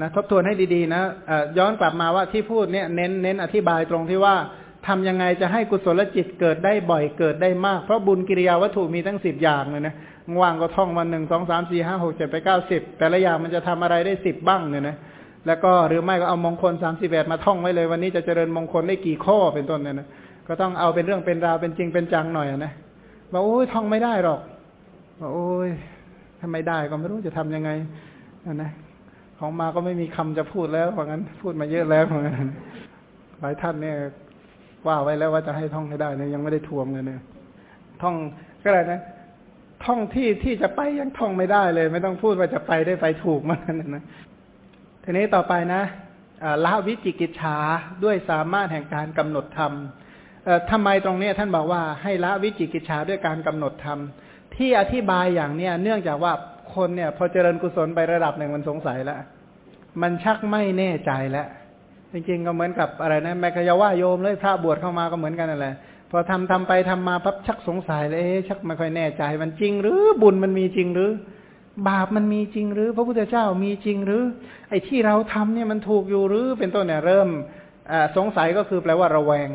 นะทบทวนให้ดีๆนะย้อนกลับมาว่าที่พูดเนี่ยเน้นเน้นอธิบายตรงที่ว่าทำยังไงจะให้กุศลจิตเกิดได้บ่อยเกิดได้มาก เพราะบุญกิริยาวัตถุมีทั้งสิบอย่างเลยนะว่างก็ท่องวันหนึ่งสองสามสี่ห้าหกเจ็ดไปเก้าสิบแต่ละอย่างมันจะทำอะไรได้สิบบ้างเนี่ยนะแล้วก็หรือไม่ก็เอามงคลสามสิบแปดมาท่องไว้เลย วันนี้จะเจริญมงคลได้กี่ข้อเป็นต้นเนี่ยนะก็ต้องเอาเป็นเรื่องเป็นราวเป็นจริงเป็นจังหน่อยนะบอกโอ้ยท่องไม่ได้หรอกบอกโอ้ยถ้าไม่ได้ก็ไม่รู้จะทํำยังไงนะ ของมาก็ไม่มีคำจะพูดแล้วเพราะงั้น พูดมาเยอะแล้วเพราะงั้นหลายท่านเนี่ยว่าไว้แล้วว่าจะให้ท่องให้ได้เนี่ยยังไม่ได้ทวงเลยเนี่ยท่องก็อะไรนะท่องที่ที่จะไปยังท่องไม่ได้เลย ไม่ต้องพูดว่าจะไปได้ไปถูกมากนะทีนี้ต่อไปนะละวิจิกิจฉาด้วยสามารถแห่งการกำหนดธรรมทำไมตรงนี้ท่านบอกว่าให้ละวิจิกิจฉาด้วยการกำหนดธรรมที่อธิบายอย่างเนี้ยเนื่องจากว่า คนเนี่ย พอเจริญกุศลไประดับหนึ่งมันสงสัยแล้วมันชักไม่แน่ใจแล้วจริงๆก็เหมือนกับอะไรนะแม่ขยาว่าโยมเลยพระบวชเข้ามาก็เหมือนกันนั่นแหละพอทำทำไปทำมาปั๊บชักสงสัยเลยเอ๊ชักไม่ค่อยแน่ใจ มันจริงหรือบุญมันมีจริงหรือ บาปมันมีจริงหรือ พระพุทธเจ้ามีจริงหรือ ไอ้ที่เราทำเนี่ยมันถูกอยู่หรือ เป็นต้นเนี่ยเริ่มสงสัยก็คือแปลว่าระแวง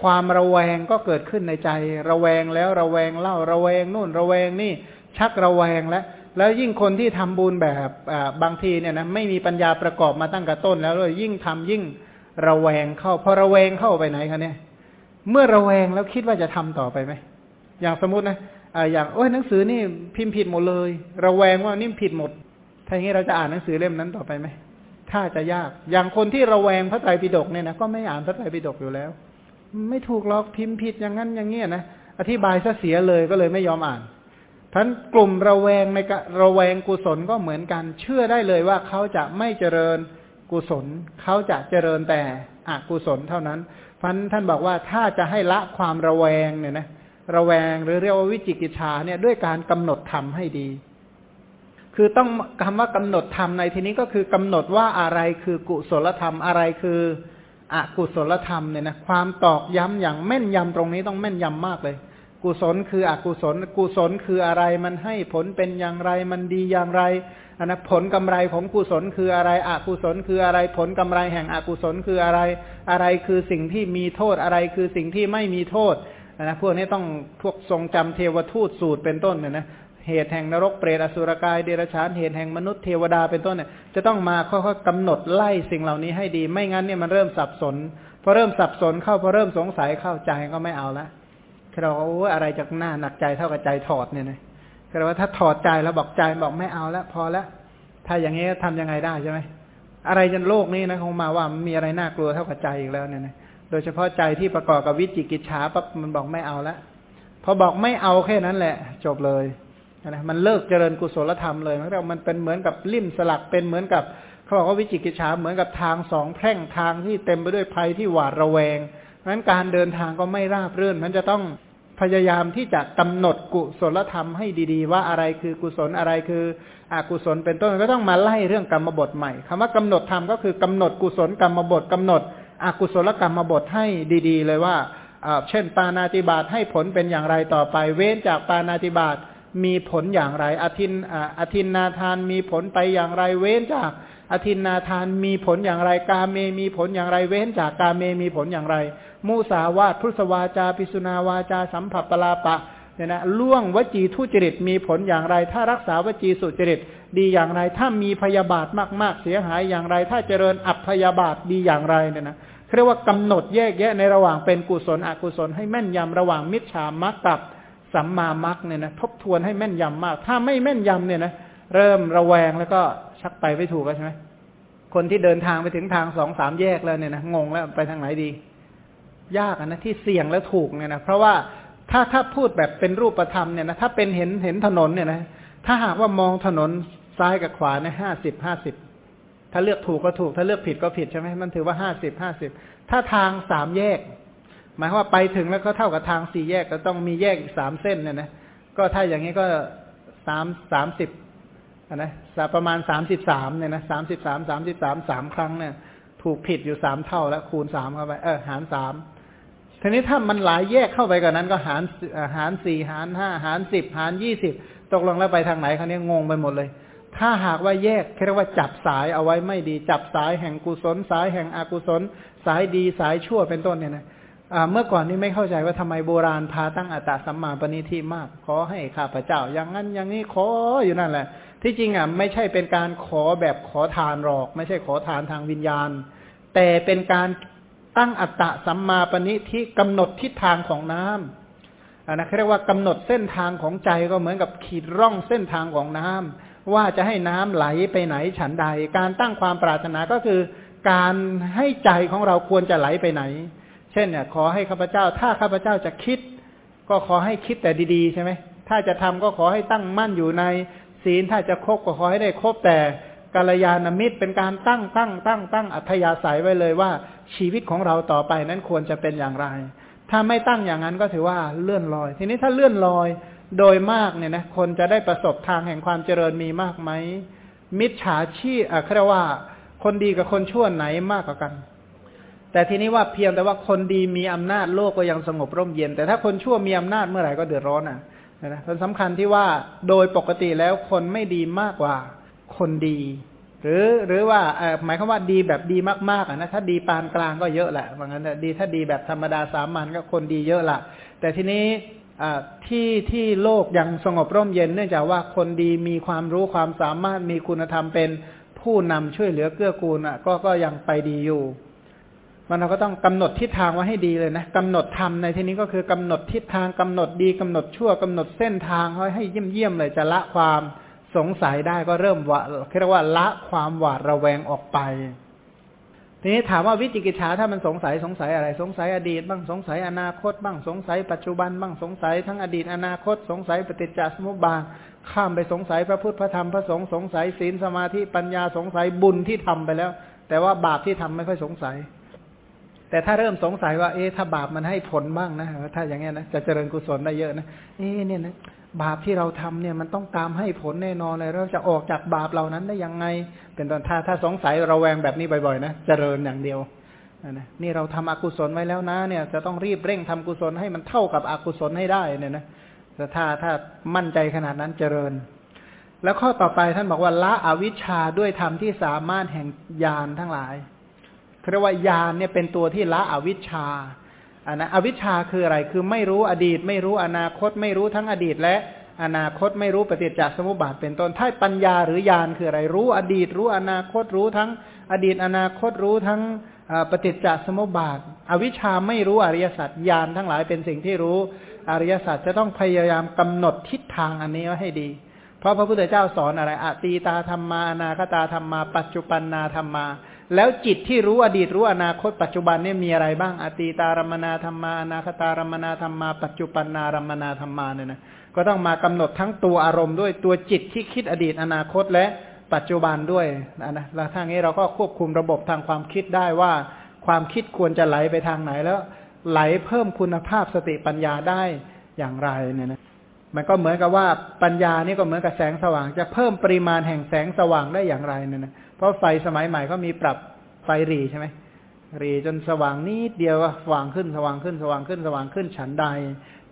ความระแวงก็เกิดขึ้นในใจ ระแวงแล้วระแวงเล่าระแวงนู่นระแวงนี่ ชักระแวงแล้ว แล้วยิ่งคนที่ทำบุญแบบบางทีเนี่ยนะไม่มีปัญญาประกอบมาตั้งแต่ต้น แล้วเลยยิ่งทำยิ่งระแวงเข้าพอระแวงเข้าไปไหนคะเนี่ย เมื่อระแวงแล้วคิดว่าจะทำต่อไปไหมอย่างสมมตินะอ่าอย่างโอ้ยหนังสือนี่พิมพ์ผิดหมดเลย ระแวงว่านี่ผิดหมดถ้าอย่างนี้เราจะอ่านหนังสือเล่มนั้นต่อไปไหมถ้าจะยาก อย่างคนที่ระแวงพระไตรปิฎกเนี่ยนะก็ไม่อ่านพระไตรปิฎกอยู่แล้ว ไม่ถูกหรอกพิมพ์ผิดอย่างนั้นอย่างเงี้ยนะอธิบายซะเสียเลยก็เลยไม่ยอมอ่าน ท่านกลุ่มระแวงในระแวงกุศลก็เหมือนกัน เชื่อได้เลยว่าเขาจะไม่เจริญกุศล เขาจะเจริญแต่อกุศลเท่านั้นพันท่านบอกว่าถ้าจะให้ละความระแวงเนี่ยนะระแวงหรือเรียกว่าวิจิกิจชาเนี่ยด้วยการกำหนดธรรมให้ดี คือต้องคำว่ากำหนดธรรมในที่นี้ก็คือกำหนดว่าอะไรคือกุศลธรรมอะไรคืออกุศลธรรมเนี่ยนะความตอกย้ำอย่างแม่นยำตรงนี้ต้องแม่นยำมากเลย กุศลคืออกุศล กุศลคืออะไรมันให้ผลเป็นอย่างไรมันดีอย่างไรอันนะผลกำไรของกุศลคืออะไร อกุศลคืออะไร ผลกำไรแห่งอกุศลคืออะไร อะไรคือสิ่งที่มีโทษอะไรคือสิ่งที่ไม่มีโทษนะพวกนี้ต้องพวกทรงจำเทวทูตสูตรเป็นต้นเนี่ยนะเหตุแห่งนรกเปรตอสุรกายเดรัจฉานเหตุแห่งมนุษย์เทวดาเป็นต้นเนี่ยจะต้องมาค่อยๆกำหนดไล่สิ่งเหล่านี้ให้ดี ไม่งั้นเนี่ยมันเริ่มสับสนพอเริ่มสับสนเข้าพอเริ่มสงสัยเข้าใจก็ไม่เอาละ เราว่าอะไรจากหน้าหนักใจเท่ากับใจถอดเนี่ยนะคือว่าถ้าถอดใจแล้วบอกใจบอกไม่เอาแล้วพอแล้วถ้าอย่างนี้ทำยังไงได้ใช่ไหมอะไรจนโลกนี้นะคงมาว่ามีอะไรน่ากลัวเท่ากับใจอีกแล้วเนี่ยนะโดยเฉพาะใจที่ประกอบกับวิจิกิจฉาปั๊บมันบอกไม่เอาแล้วพอบอกไม่เอาแค่นั้นแหละ จบเลยนะมันเลิกเจริญกุศลธรรมเลยมันมันเป็นเหมือนกับลิ่มสลักเป็นเหมือนกับเขาบอกว่าวิจิกิจฉาเหมือนกับทางสองแพร่งทางที่เต็มไปด้วยภัยที่หวาดระแวงเพราะฉะนั้นการเดินทางก็ไม่ราบรื่น มันจะต้อง พยายามที่จะกำหนดกุศลธรรมให้ดีๆ ว่าอะไรคือกุศลอะไรคืออกุศลเป็นต้นก็ต้องมาไล่เรื่องกรรมบทใหม่คำว่ากำหนดธรรมก็คือกำหนดกุศลกรรมบทกำหนดอกุศลกรรมบทให้ดีๆ เลยว่าเช่น ปานาติบาตให้ผลเป็นอย่างไรต่อไป เว้นจากปานาติบาตมีผลอย่างไรอธินอธินนาทานมีผลไปอย่างไร เว้นจากอธินนาทานมีผลอย่างไร กาเมมีผลอย่างไร เว้นจากกาเมมีผลอย่างไร มุสาวาทพุทธวาจา ปิสุนาวาจา สัมผัสปลาปะเนี่ยนะล่วงวจีทุจริตมีผลอย่างไร ถ้ารักษาวจีสุจริตดีอย่างไร ถ้ามีพยาบาทมากๆ เสียหายอย่างไร ถ้าเจริญอัพยาบาทดีอย่างไรเนี่ยนะเรียกว่ากำหนดแยกแยะในระหว่างเป็นกุศลอกุศลให้แม่นยำระหว่างมิจฉามักกับสัมมามักเนี่ยนะทบทวนให้แม่นยำมาก ถ้าไม่แม่นยำเนี่ยนะเริ่มระแวงแล้วก็ชักไปไม่ถูกแล้วใช่ไหมคนที่เดินทางไปถึงทางสองสามแยกแล้วเนี่ยนะงงแล้วไปทางไหนดี ยากนะที่เสี่ยงและถูกเนี่ยนะเพราะว่าถ้าถ้าพูดแบบเป็นรูปธรรมเนี่ยนะถ้าเป็นเห็นเห็นถนนเนี่ยนะถ้าหากว่ามองถนนซ้ายกับขวาเนี่ยห้าสิบห้าสิบถ้าเลือกถูกก็ถูก ถ้าเลือกผิดก็ผิดใช่ไหมมันถือว่าห้าสิบห้าสิบถ้าทางสามแยก หมายว่าไปถึงแล้วก็เท่ากับทางสี่แยกก็ต้องมีแยกอีกสามเส้นเนี่ยนะก็ถ้าอย่างนี้ก็สามสามสิบนะประมาณสามสิบสามเนี่ยนะสามสิบสามสามสิบสามสามครั้งเนี่ยถูกผิดอยู่สามเท่าแล้วคูณสามเข้าไปเออหารสาม ทีนี้ถ้ามันหลายแยกเข้าไปกว่านั้นก็หารหารสี่หารห้าหารสิบหารยี่สิบตกลงแล้วไปทางไหนครั้นี้งงไปหมดเลย ถ้าหากว่าแยกเรียกว่าจับสายเอาไว้ไม่ดี จับสายแห่งกุศล สายแห่งอกุศล สายดีสายชั่วเป็นต้นเนี่ยนะเมื่อก่อนนี้ไม่เข้าใจว่าทำไมโบราณพาตั้งอัตตาสัมมาปณิทิมาก ขอให้ข้าพเจ้า อย่างนั้นอย่างนี้ขออยู่นั่นแหละ ที่จริงอะไม่ใช่เป็นการขอแบบขอทานหรอก ไม่ใช่ขอทานทางวิญญาณ แต่เป็นการ ตั้งอัตตะสัมมาปณิทิกำหนดทิศทางของน้ำอันนะเรียกว่ากำหนดเส้นทางของใจก็เหมือนกับขีดร่องเส้นทางของน้ำว่าจะให้น้ำไหลไปไหนฉันใด การตั้งความปรารถนาก็คือ การให้ใจของเราควรจะไหลไปไหน เช่นเนี่ยขอให้ข้าพเจ้า ถ้าข้าพเจ้าจะคิด ก็ขอให้คิดแต่ดีๆใช่ไหมถ้าจะทำก็ขอให้ตั้งมั่นอยู่ในศีลถ้าจะคบก็ขอให้ได้คบแต่ กัลยาณมิตรเป็นการตั้งตั้งตั้งตั้งอัธยาศัยไว้เลยว่า ชีวิตของเราต่อไปนั้นควรจะเป็นอย่างไร ถ้าไม่ตั้งอย่างนั้นก็ถือว่าเลื่อนลอย ทีนี้ถ้าเลื่อนลอยโดยมากเนี่ยนะคนจะได้ประสบทางแห่งความเจริญมีมากไหมมิจฉาชีพอะเรียกว่า คนดีกับคนชั่วไหนมากกว่ากัน แต่ทีนี้ว่าเพียงแต่ว่าคนดีมีอำนาจโลกก็ยังสงบร่มเย็น แต่ถ้าคนชั่วมีอำนาจเมื่อไหร่ก็เดือดร้อนอะนะมันสำคัญที่ว่าโดยปกติแล้วคนไม่ดีมากกว่า คนดี หรือหรือว่าหมายความว่าดีแบบดีมากๆอะนะถ้าดีปานกลางก็เยอะแหละว่างั้นดีถ้าดีแบบธรรมดาสามัญก็คนดีเยอะละแต่ทีนี้ที่ที่โลกยังสงบร่มเย็นเนื่องจากว่าคนดีมีความรู้ความสามารถมีคุณธรรมเป็นผู้นำช่วยเหลือเกื้อกูลอะก็ก็ยังไปดีอยู่ มันเราก็ต้องกำหนดทิศทางไว้ให้ดีเลยนะกำหนดธรรมในที่นี้ก็คือกำหนดทิศทางกำหนดดีกำหนดชั่วกำหนดเส้นทางให้ให้เยี่ยมเยี่ยมเลยจะละความ สงสัยได้ก็เริ่มว่าเรียกว่าละความหวาดระแวงออกไป ทีนี้ถามว่าวิจิกิจฉาถ้ามันสงสัยสงสัยอะไร สงสัยอดีต บ้างสงสัยอนาคต บ้างสงสัยปัจจุบัน บ้างสงสัยทั้งอดีตอนาคต สงสัยปฏิจจสมุปบาทข้ามไปสงสัยพระพุทธพระธรรมพระสงฆ์สงสัยศีลสมาธิปัญญาสงสัยบุญที่ทำไปแล้ว แต่ว่าบาปที่ทำไม่ค่อยสงสัย แต่ถ้าเริ่มสงสัยว่า เอ๊ะถ้าบาปมันให้ผลบ้างนะถ้าอย่างเงี้ยนะจะเจริญกุศลได้เยอะนะเอ๊ะเนี่ยนะบาปที่เราทำเนี่ยมันต้องตามให้ผลแน่นอนเลย เราจะออกจากบาปเหล่านั้นได้ยังไง เป็นตอนถ้าถ้าสงสัยระแวงแบบนี้บ่อยๆนะเจริญอย่างเดียวนะนี่เราทำอกุศลไว้แล้วนะเนี่ย จะต้องรีบเร่งทำกุศลให้มันเท่ากับอกุศลให้ได้เนี่ยนะแต่ถ้าถ้ามั่นใจขนาดนั้นเจริญ แล้วข้อต่อไปท่านบอกว่าละอวิชชาด้วยธรรมที่สามารถแห่งญาณทั้งหลาย เรียกว่าญาณเนี่ยเป็นตัวที่ละอวิชชาอันนะอวิชชาคืออะไรคือไม่รู้อดีต ไม่รู้อนาคต ไม่รู้ทั้งอดีต และอนาคตไม่รู้ปฏิจจสมุปบาทเป็นต้นถ้าปัญญาหรือญาณคืออะไรรู้อดีต รู้อนาคตรู้ทั้งอดีต อนาคตรู้ทั้งปฏิจจสมุปบาท อวิชชาไม่รู้อริยสัจญาณทั้งหลายเป็นสิ่งที่รู้อริยสัจจะต้องพยายามกำหนดทิศทางอันนี้ไว้ให้ดี เพราะพระพุทธเจ้าสอนอะไรอตีตาธรรมาอนาคตาธรรมา ปัจจุปันนาธรรมา แล้วจิตที่รู้อดีตรู้อนาคตปัจจุบันเนี่ยมีอะไรบ้าง อตีตารมนาธรรมาอนาคตารมนาธรรมา ปัจจุปันนารมนาธรรมาเนี่ยนะก็ต้องมากำหนดทั้งตัวอารมณ์ด้วยตัวจิตที่คิดอดีตอนาคตและปัจจุบันด้วยนะแล้วทางนี้เราก็ควบคุมระบบทางความคิดได้ว่า ความคิดควรจะไหลไปทางไหนแล้ว ไหลเพิ่มคุณภาพสติปัญญาได้อย่างไรเนี่ยนะมันก็เหมือนกับว่าปัญญานี่ก็เหมือนกับแสงสว่าง จะเพิ่มปริมาณแห่งแสงสว่างได้อย่างไรเนี่ยนะ ราะไฟสมัยใหม่เขามีปรับไฟรีใช่ไหมรีจนสว่างนิดเดียวสว่างขึ้นสว่างขึ้นสว่างขึ้นสว่างขึ้นฉันใด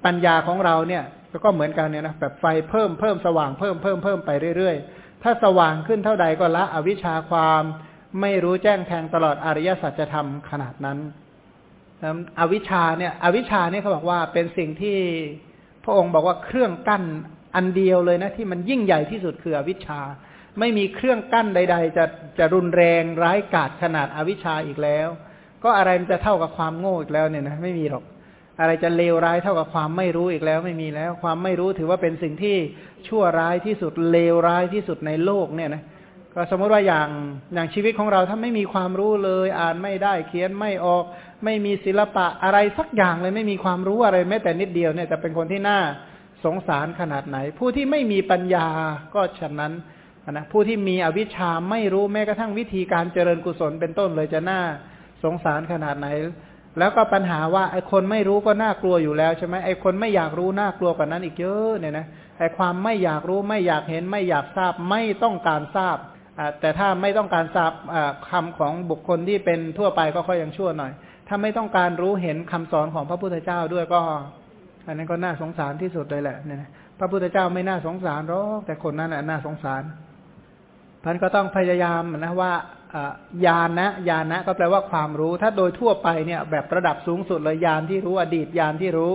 ปัญญาของเราเนี่ยก็เหมือนกันเนี่ยนะแบบไฟเพิ่มเพิ่มสว่างเพิ่มเพิ่มเพิ่มไปเรื่อยๆ ถ้าสว่างขึ้นเท่าใดก็ละอวิชชาความไม่รู้แจ้งแทงตลอดอริยสัจธรรมขนาดนั้นอวิชชาเนี่ยอวิชชาเนี่ยเขาบอกว่าเป็นสิ่งที่พระองค์บอกว่าเครื่องกั้นอันเดียวเลยนะที่มันยิ่งใหญ่ที่สุดคืออวิชชา ไม่มีเครื่องกั้นใด ๆ จะจะรุนแรงร้ายกาจขนาดอวิชชาอีกแล้ว ก็อะไรมันจะเท่ากับความโง่อีกแล้วเนี่ยนะไม่มีหรอก อะไรจะเลวร้ายเท่ากับความไม่รู้อีกแล้ว ไม่มีแล้ว ความไม่รู้ถือว่าเป็นสิ่งที่ชั่วร้ายที่สุดเลวร้ายที่สุดในโลกเนี่ยนะก็สมมติว่าอย่างอย่างชีวิตของเราถ้าไม่มีความรู้เลย อ่านไม่ได้เขียนไม่ออก ไม่มีศิลปะอะไรสักอย่างเลยไม่มีความรู้อะไรแม้แต่นิดเดียวเนี่ยจะเป็นคนที่น่าสงสารขนาดไหน ผู้ที่ไม่มีปัญญาก็ฉะนั้น นะผู้ที่มีอวิชชาไม่รู้แม้กระทั่งวิธีการเจริญกุศลเป็นต้นเลยจะน่าสงสารขนาดไหน แล้วก็ปัญหาว่าไอ้คนไม่รู้ก็น่ากลัวอยู่แล้วใช่ไหมไอ้คนไม่อยากรู้น่ากลัวกว่านั้นอีกเยอะเนี่ยนะไอ้ความไม่อยากรู้ไม่อยากเห็นไม่อยากทราบไม่ต้องการทราบแต่ถ้าไม่ต้องการทราบคำของบุคคลที่เป็นทั่วไปก็ค่อยยังชั่วหน่อย ถ้าไม่ต้องการรู้เห็นคำสอนของพระพุทธเจ้าด้วยก็ อันนั้นก็น่าสงสารที่สุดเลยแหละเนี่ยพระพุทธเจ้าไม่น่าสงสารหรอกแต่คนนั้นแหละน่าสงสาร พันก็ต้องพยายามนะว่าญาณนะญาณนะก็แปลว่าความรู้ ถ้าโดยทั่วไปเนี่ยแบบระดับสูงสุดเลยญาณที่รู้อดีตญาณที่รู้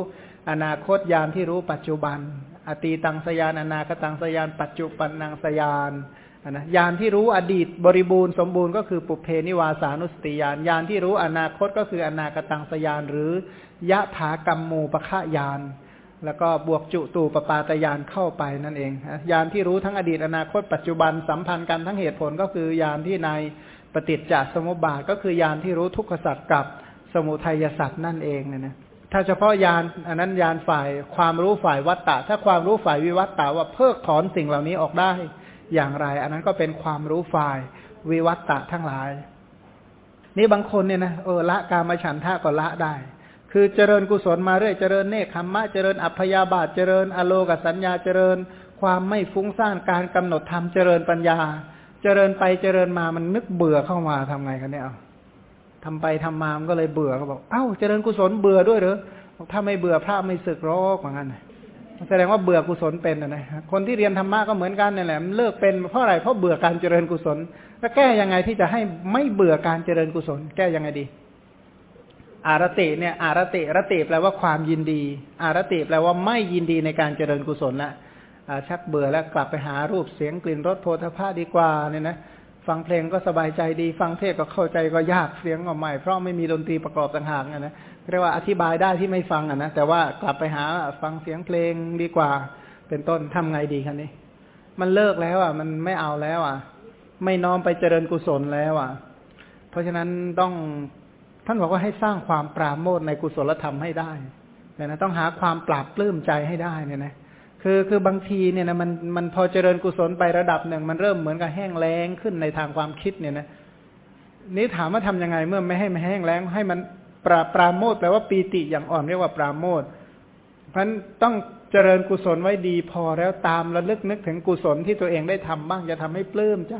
อนาคตญาณที่รู้ปัจจุบัน อตีตังสยานอนาคตังสยาน ปัจจุบันนังสยานนะญาณที่รู้อดีตบริบูรณ์สมบูรณ์ก็คือปุเพนิวาสานุสติญาณญาณที่รู้อนาคตก็คืออนาคตังสยานหรือยะถากรรมูปะฆะญาณ แล้วก็บวกจุตูปปาตยานเข้าไปนั่นเองยานที่รู้ทั้งอดีตอนาคตปัจจุบันสัมพันธ์กันทั้งเหตุผลก็คือยานที่ในปฏิจจสมุปบาทก็คือยานที่รู้ทุกขสัตว์กับสมุทัยสัตว์นั่นเองเนี่ยนะถ้าเฉพาะยานอันนั้นยานฝ่ายความรู้ฝ่ายวัตตะ ถ้าความรู้ฝ่ายวิวัตตะว่าเพิกถอนสิ่งเหล่านี้ออกได้อย่างไร อันนั้นก็เป็นความรู้ฝ่ายวิวัตตะทั้งหลาย นี่บางคนเนี่ยนะเออละกามฉันทะก็ละได้ คือเจริญกุศลมาเรื่อยเจริญเนคขมมะเจริญอัพยาบาทเจริญอโลกสัญญาเจริญ ความไม่ฟุ้งซ่านการกำหนดธรรมเจริญปัญญา เจริญไปเจริญมามันนึกเบื่อเข้ามาทำไงกันเนี่ยเอาทำไปทำมามันก็เลยเบื่อก็บอกเอ้าเจริญกุศลเบื่อด้วยเหรอถ้าไม่เบื่อพระไม่สึกรอกเหมือนกันแสดงว่าเบื่อกุศลเป็นนะคนที่เรียนธรรมะก็เหมือนกันนี่แหละเลิกเป็นเพราะอะไรเพราะเบื่อการเจริญกุศลแล้วแก้ยังไงที่จะให้ไม่เบื่อการเจริญกุศล แก้ยังไงดี อารติเนี่ยอารติรติแปลว่าความยินดี อารติแปลว่าไม่ยินดีในการเจริญกุศลละชักเบื่อแล้วกลับไปหารูปเสียงกลิ่นรสโพธาภาดีกว่าเนี่ยนะฟังเพลงก็สบายใจดี ฟังเทศก็เข้าใจก็ยากเสียงก็ใหม่เพราะไม่มีดนตรีประกอบต่างหากนะเรียกว่าอธิบายได้ที่ไม่ฟังอะนะแต่ว่ากลับไปหาฟังเสียงเพลงดีกว่า เป็นต้นทำไงดีคันนี้ มันเลิกแล้วอะ มันไม่เอาแล้วอะ ไม่น้อมไปเจริญกุศลแล้วอะ เพราะฉะนั้นต้อง ท่านบอกว่าให้สร้างความปราโมทในกุศลธรรมให้ได้เนี่ยนะต้องหาความปราบปลื้มใจให้ได้เนี่ยนะคือคือบางทีเนี่ยนะมันมันพอเจริญกุศลไประดับหนึ่ง มันเริ่มเหมือนกับแห้งแล้งขึ้นในทางความคิดเนี่ยนะนี้ถามว่าทํำยังไงเมื่อไม่ให้มันแห้งแล้ง ให้มันปราปราโมทแปลว่าปีติอย่างอ่อนเรียกว่าปราโมทเพราะนั้นต้องเจริญกุศลไว้ดีพอแล้วตามระลึกนึกถึงกุศลที่ตัวเองได้ทำบ้างจะทำให้ปลื้มใจ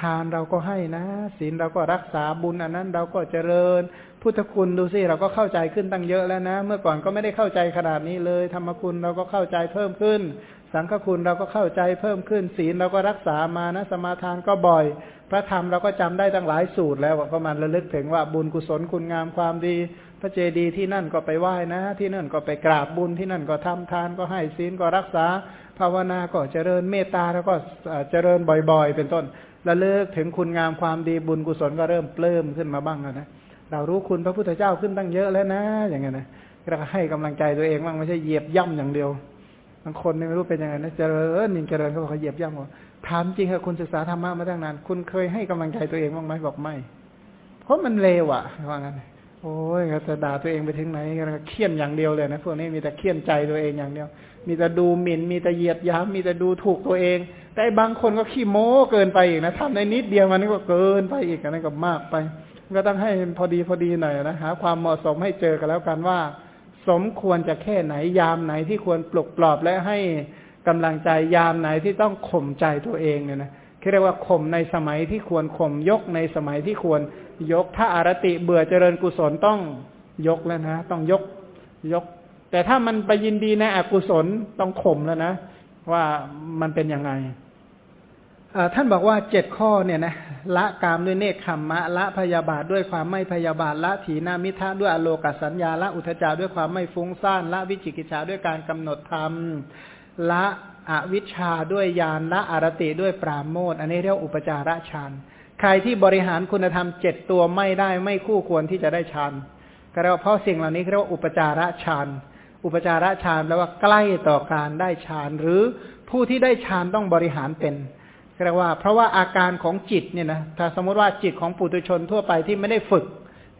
ทานเราก็ให้นะศีลเราก็รักษาบุญอันนั้นเราก็เจริญ พุทธคุณดูสิเราก็เข้าใจขึ้นตั้งเยอะแล้วนะ เมื่อก่อนก็ไม่ได้เข้าใจขนาดนี้เลย ธรรมคุณเราก็เข้าใจเพิ่มขึ้น สังฆคุณเราก็เข้าใจเพิ่มขึ้น ศีลเราก็รักษามานะ สมาทานก็บ่อย พระธรรมเราก็จำได้ตั้งหลายสูตรแล้วก็มันระลึกถึงว่าบุญกุศลคุณงามความดี พระเจดีย์ที่นั่นก็ไปไหว้นะ ที่นั่นก็ไปกราบบุญที่นั่นก็ทำทานก็ให้ศีลก็รักษาภาวนาก็เจริญเมตตาแล้วก็เจริญบ่อย ๆ เป็นต้น ระลึกถึงคุณงามความดีบุญกุศลก็เริ่มเปลิ้มขึ้นมาบ้างแล้วนะ เรารู้คุณพระพุทธเจ้าขึ้นตั้งเยอะแล้วนะ อย่างเงี้ยนะเราก็ให้กำลังใจตัวเองบ้างไม่ใช่เหยียบย่ำอย่างเดียวบางคนไม่รู้เป็นยังไงนะเจริญนินเจริญเขาบอกเขาเหยียบย่ำว่าถามจริงค่ะคุณศึกษาธรรมะมาตั้งนาน คุณเคยให้กำลังใจตัวเองบ้างไหมบอกไม่ เพราะมันเลวอะว่างั้นโอ้ยจะด่าตัวเองไปถึงไหนก็เคี่ยนอย่างเดียวเลยนะพวกนี้มีแต่เคี่ยนใจตัวเองอย่างเดียว มีแต่ดูหมิ่น มีแต่เหยียดย้ำมีแต่ดูถูกตัวเอง แต่บางคนก็ขี้โม้เกินไปอีกนะทำในนิดเดียวมันก็เกินไปอีกอันนั้นก็มากไป ก็ต้องให้พอดีพอดีหน่อยนะหาความเหมาะสมให้เจอกันแล้วกันว่า สมควรจะแค่ไหนยามไหนที่ควรปลุกปลอบและให้กำลังใจยามไหนที่ต้องข่มใจตัวเองเนี่ยนะเรียกว่าข่มในสมัยที่ควรข่มยกในสมัยที่ควรยกถ้าอารติเบื่อเจริญกุศลต้องยกแล้วนะต้องยกยก แต่ถ้ามันไปยินดีในอกุศลต้องข่มแล้วนะ ว่ามันเป็นยังไง ท่านบอกว่าเจ็ดข้อเนี่ยนะละกามด้วยเนคขมมะละพยาบาทด้วยความไม่พยาบาทละถีนามิทะด้วยอโลกสัญญาละอุทจาด้วยความไม่ฟุ้งซ่านละวิจิกิจฉาด้วยการกำหนดธรรมละอวิชชาด้วยญาณละอารติด้วยปราโมทอันนี้เรียกอุปจาระฌานใครที่บริหารคุณธรรมเจ็ดตัวไม่ได้ไม่คู่ควรที่จะได้ฌานก็เรียกว่าเพราะสิ่งเหล่านี้เรียกว่าอุปจาระฌานอุปจาระฌานแปลว่าใกล้ต่อการได้ฌานหรือผู้ที่ได้ฌานต้องบริหารเป็น เรียกว่า เพราะว่าอาการของจิตเนี่ยนะถ้าสมมติว่าจิตของปุถุชนทั่วไปที่ไม่ได้ฝึก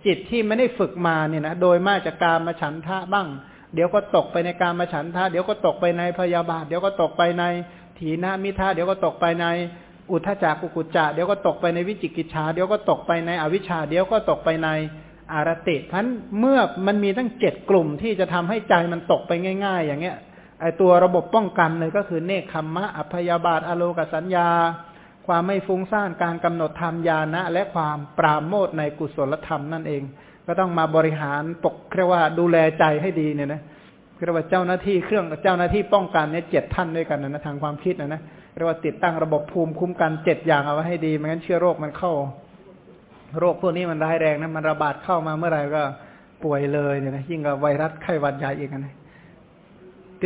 จิตที่ไม่ได้ฝึกมาเนี่ยนะโดยมากจากการมาฉันทะบ้าง เดี๋ยวก็ตกไปในการมาฉันทะ เดี๋ยวก็ตกไปในพยาบาท เดี๋ยวก็ตกไปในถีนามิทาเดี๋ยวก็ตกไปในอุทธจักกุกุจจะเดี๋ยวก็ตกไปในวิจิกิจชา เดี๋ยวก็ตกไปในอวิชชา เดี๋ยวก็ตกไปในอารติพันเมื่อมันมีตั้งเจ็ดกลุ่มที่จะทำให้ใจมันตกไปง่าย ๆ อย่างเงี้ย ไอตัวระบบป้องกันเลยก็คือเนคขมมะ อัพยาบาท อโลกสัญญา ความไม่ฟุ้งซ่านการกำหนดธรรมญาณะ และความปราโมทในกุศลธรรมนั่นเอง ก็ต้องมาบริหารปกเรียกว่าดูแลใจให้ดีเนี่ยนะเรียกว่าเจ้าหน้าที่เครื่องเจ้าหน้าที่ป้องกันเนี่ยเจ็ดท่านด้วยกันนะทางความคิดนะนะเรียกว่าติดตั้งระบบภูมิคุ้มกันเจ็ดอย่างเอาไว้ให้ดีไม่งั้นเชื้อโรคมันเข้า โรคพวกนี้มันร้ายแรงนะมันระบาดเข้ามาเมื่อไหร่ก็ป่วยเลยเนี่ยนะยิ่งกับไวรัสไข้หวัดใหญ่อีกนะ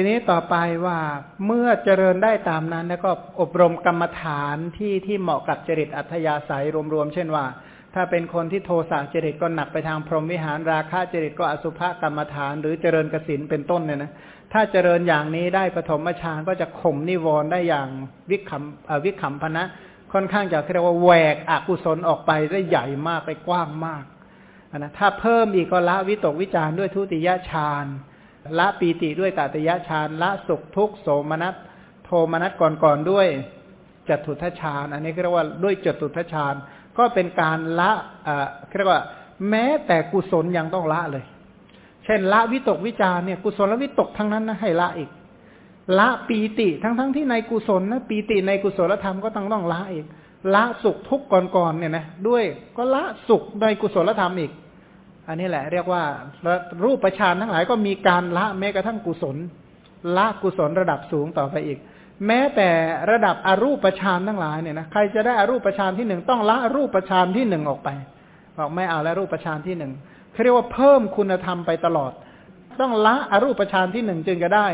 ทีนี้ต่อไปว่าเมื่อเจริญได้ตามนั้น แล้วก็อบรมกรรมฐานที่ที่เหมาะกับจริตอัธยาศัยรวมๆเช่นว่า ถ้าเป็นคนที่โทสะจริตก็หนักไปทางพรหมวิหารราคะจริตก็อสุภกรรมฐาน หรือเจริญกสินเป็นต้นเนี่ยนะถ้าเจริญอย่างนี้ได้ปฐมฌานก็จะข่มนิวรณ์ได้อย่างวิขำวิขำพนะ ค่อนข้างจะเรียกว่าแหวกอกุศลออกไปได้ใหญ่มากไปกว้างมากนะถ้าเพิ่มอีกก็ละวิตกวิจารด้วยทุติยฌาน ละปีติด้วยตาติยฌานละสุขทุกโสมนัสโทมนัสก่อนๆด้วยจตุทัชฌานอันนี้เรียกว่าด้วยจตุทัชฌานก็เป็นการละเรียกว่า แม้แต่กุศลยังต้องละเลย เช่น ละวิตกวิจารเนี่ยกุศลวิตกทั้งนั้นนะให้ละอีก ละปีติทั้งๆทที่ในกุศลนะปีติในกุศลธรรมก็ต้องต้องละอีก ละสุขทุกข์ก่อนๆเนี่ยนะด้วยก็ละสุขในกุศลธรรมอีก อันนี้แหละ เรียกว่ารูปประชานทั้งหลายก็มีการละแม้กระทั่งกุศล ละกุศลระดับสูงต่อไปอีก แม้แต่ระดับอรูปประชานทั้งหลายเนี่ยนะใครจะได้อรูปประชานที่หนึ่งต้องละรูปประชานที่หนึ่งออกไปบอกไม่เอาแล้วรูปประชานที่หนึ่งเขาเรียกว่าเพิ่มคุณธรรมไปตลอด ต้องละอรูปประชานที่หนึ่งจึงจะได้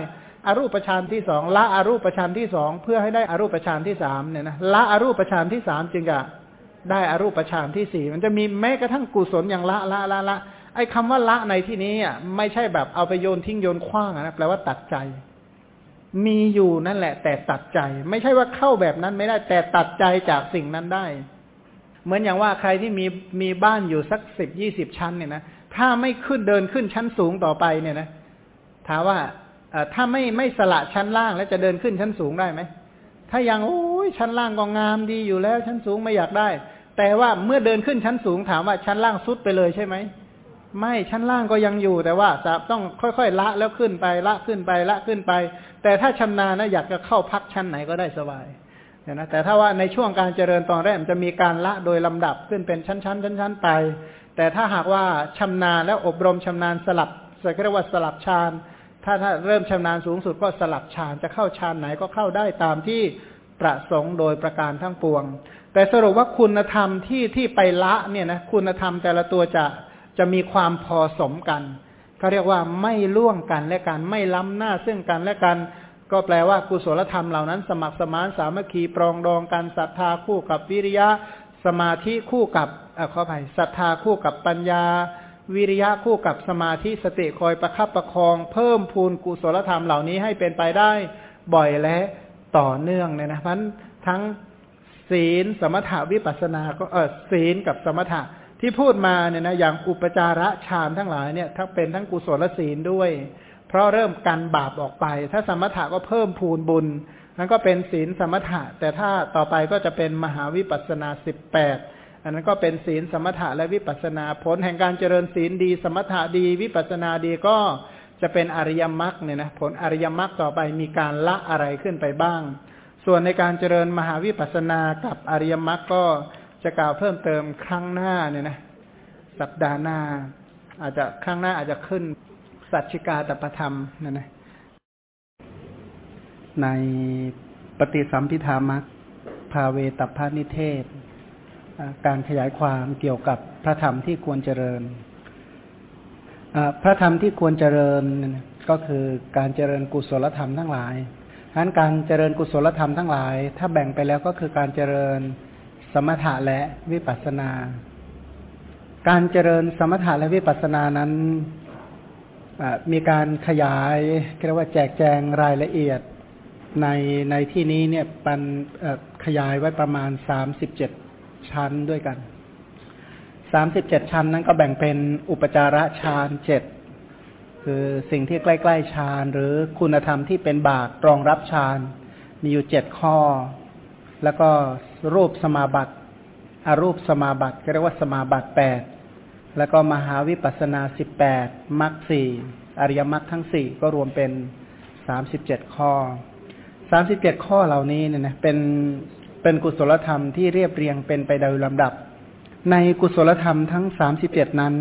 อรูปประชานที่สองละอรูปประชานที่สองเพื่อให้ได้อรูปประชานที่สามเนี่ยนะละอรูปประชานที่สามจึงจะ ได้อรูปฌานที่สี่มันจะมีแม้กระทั่งกุศลอย่างละละละละไอ้คาว่าละในที่นี้อะไม่ใช่แบบเอาไปโยนทิ้งโยนคว้างนะแปลว่าตัดใจ มีอยู่นั่นแหละ แต่ตัดใจ ไม่ใช่ว่าเข้าแบบนั้นไม่ได้แต่ตัดใจจากสิ่งนั้นได้ เหมือนอย่างว่าใครที่มีมีบ้านอยู่สักสิบยี่สิบชั้นเนี่ยนะถ้าไม่ขึ้นเดินขึ้นชั้นสูงต่อไปเนี่ยนะถามว่าถ้าไม่ไม่สละชั้นล่างแล้วจะเดินขึ้นชั้นสูงได้ไหมถ้ายังโอ้ยชั้นล่างก็งามดีอยู่แล้ว ชั้นสูงไม่อยากได้ แต่ว่าเมื่อเดินขึ้นชั้นสูงถามว่าชั้นล่างซุดไปเลยใช่ไหมไม่ชั้นล่างก็ยังอยู่แต่ว่าจะต้องค่อยๆละแล้วขึ้นไปละขึ้นไปละขึ้นไป แต่ถ้าชำนาญนะอยากจะเข้าพักชั้นไหนก็ได้สบายนะแต่ถ้าว่าในช่วงการเจริญตอนแรกจะมีการละโดยลำดับขึ้นเป็นชั้นๆชั้นๆไป แต่ถ้าหากว่าชำนาญแล้วอบรมชำนาญสลับเรียกว่าสลับฌานถ้าถ้าเริ่มชำนาญสูงสุดก็สลับฌานจะเข้าฌานไหนก็เข้าได้ตามที่ประสงค์โดยประการทั้งปวง แต่สรุปว่าคุณธรรมที่ที่ไปละเนี่ยนะคุณธรรมแต่ละตัวจะจะมีความพอสมกันเขาเรียกว่าไม่ล่วงกันและกันไม่ล้ำหน้าซึ่งกันและกัน ก็แปลว่ากุศลธรรมเหล่านั้น สมัครสมานสามัคคีปรองดองกันศรัทธาคู่กับวิริยะ สมาธิคู่กับอขออภัยศรัทธาคู่กับปัญญา วิริยะคู่กับสมาธิสติคอยประคับประคอง เพิ่มพูนกุศลธรรมเหล่านี้ให้เป็นไปได้บ่อยและต่อเนื่องเนี่ยนะพันทั้ง ศีลสมถาวิปัสนา ก็เออศีลกับสมถะที่พูดมาเนี่ยนะอย่างอุปจาระฌานทั้งหลายเนี่ยทั้งเป็นทั้งกุศลศีลด้วย เพราะเริ่มกันบาปออกไป ถ้าสมถะก็เพิ่มพูนบุญนั่นก็เป็นศีลสมถะ แต่ถ้าต่อไปก็จะเป็นมหาวิปัสนาสิบแปดอันนั้นก็เป็นศีลสมถะและวิปัสนาผลแห่งการเจริญศีลดี สมถะดี วิปัสนาดีก็จะเป็นอริยมรรคเนี่ยนะผลอริยมรรคต่อไปมีการละอะไรขึ้นไปบ้าง ส่วนในการเจริญมหาวิปัสสนากับอริยมรรคก็จะกล่าวเพิ่มเติมครั้งหน้าเนี่ยนะสัปดาห์หน้า อาจจะครั้งหน้าอาจจะขึ้นสัจจิกาตประธรรมนั่นนะในปฏิสัมพิธามัคภาเวตพานิเทศ การขยายความเกี่ยวกับพระธรรมที่ควรเจริญ พระธรรมที่ควรเจริญก็คือการเจริญกุศลธรรมทั้งหลาย นั้นการเจริญกุศลธรรมทั้งหลาย ถ้าแบ่งไปแล้วก็คือการเจริญสมถะและวิปัสสนา การเจริญสมถะและวิปัสสนานั้นมีการขยายเรียกว่าแจกแจงรายละเอียดในในที่นี้เนี่ยปันขยายไว้ประมาณสามสิบเจ็ดชั้นด้วยกันสามสิบเจ็ดชั้นนั้นก็แบ่งเป็นอุปจาระฌานเจ็ด คือสิ่งที่ใกล้ ๆฌานหรือคุณธรรมที่เป็นบาตรองรับฌานมีอยู่เจ็ดข้อ แล้วก็รูปสมาบัติอารูปสมาบัติก็เรียกว่าสมาบัติแปดแล้วก็มหาวิปัสนาสิบแปดมรรคสี่อริยมรรคทั้งสี่ก็รวมเป็นสามสิบเจ็ดข้อสามสิบเจ็ดข้อเหล่านี้เนี่ยนะเป็นเป็นกุศลธรรมที่เรียบเรียงเป็นไปโดยลำดับ ในกุศลธรรมทั้งสามสิบเจ็ดนั้น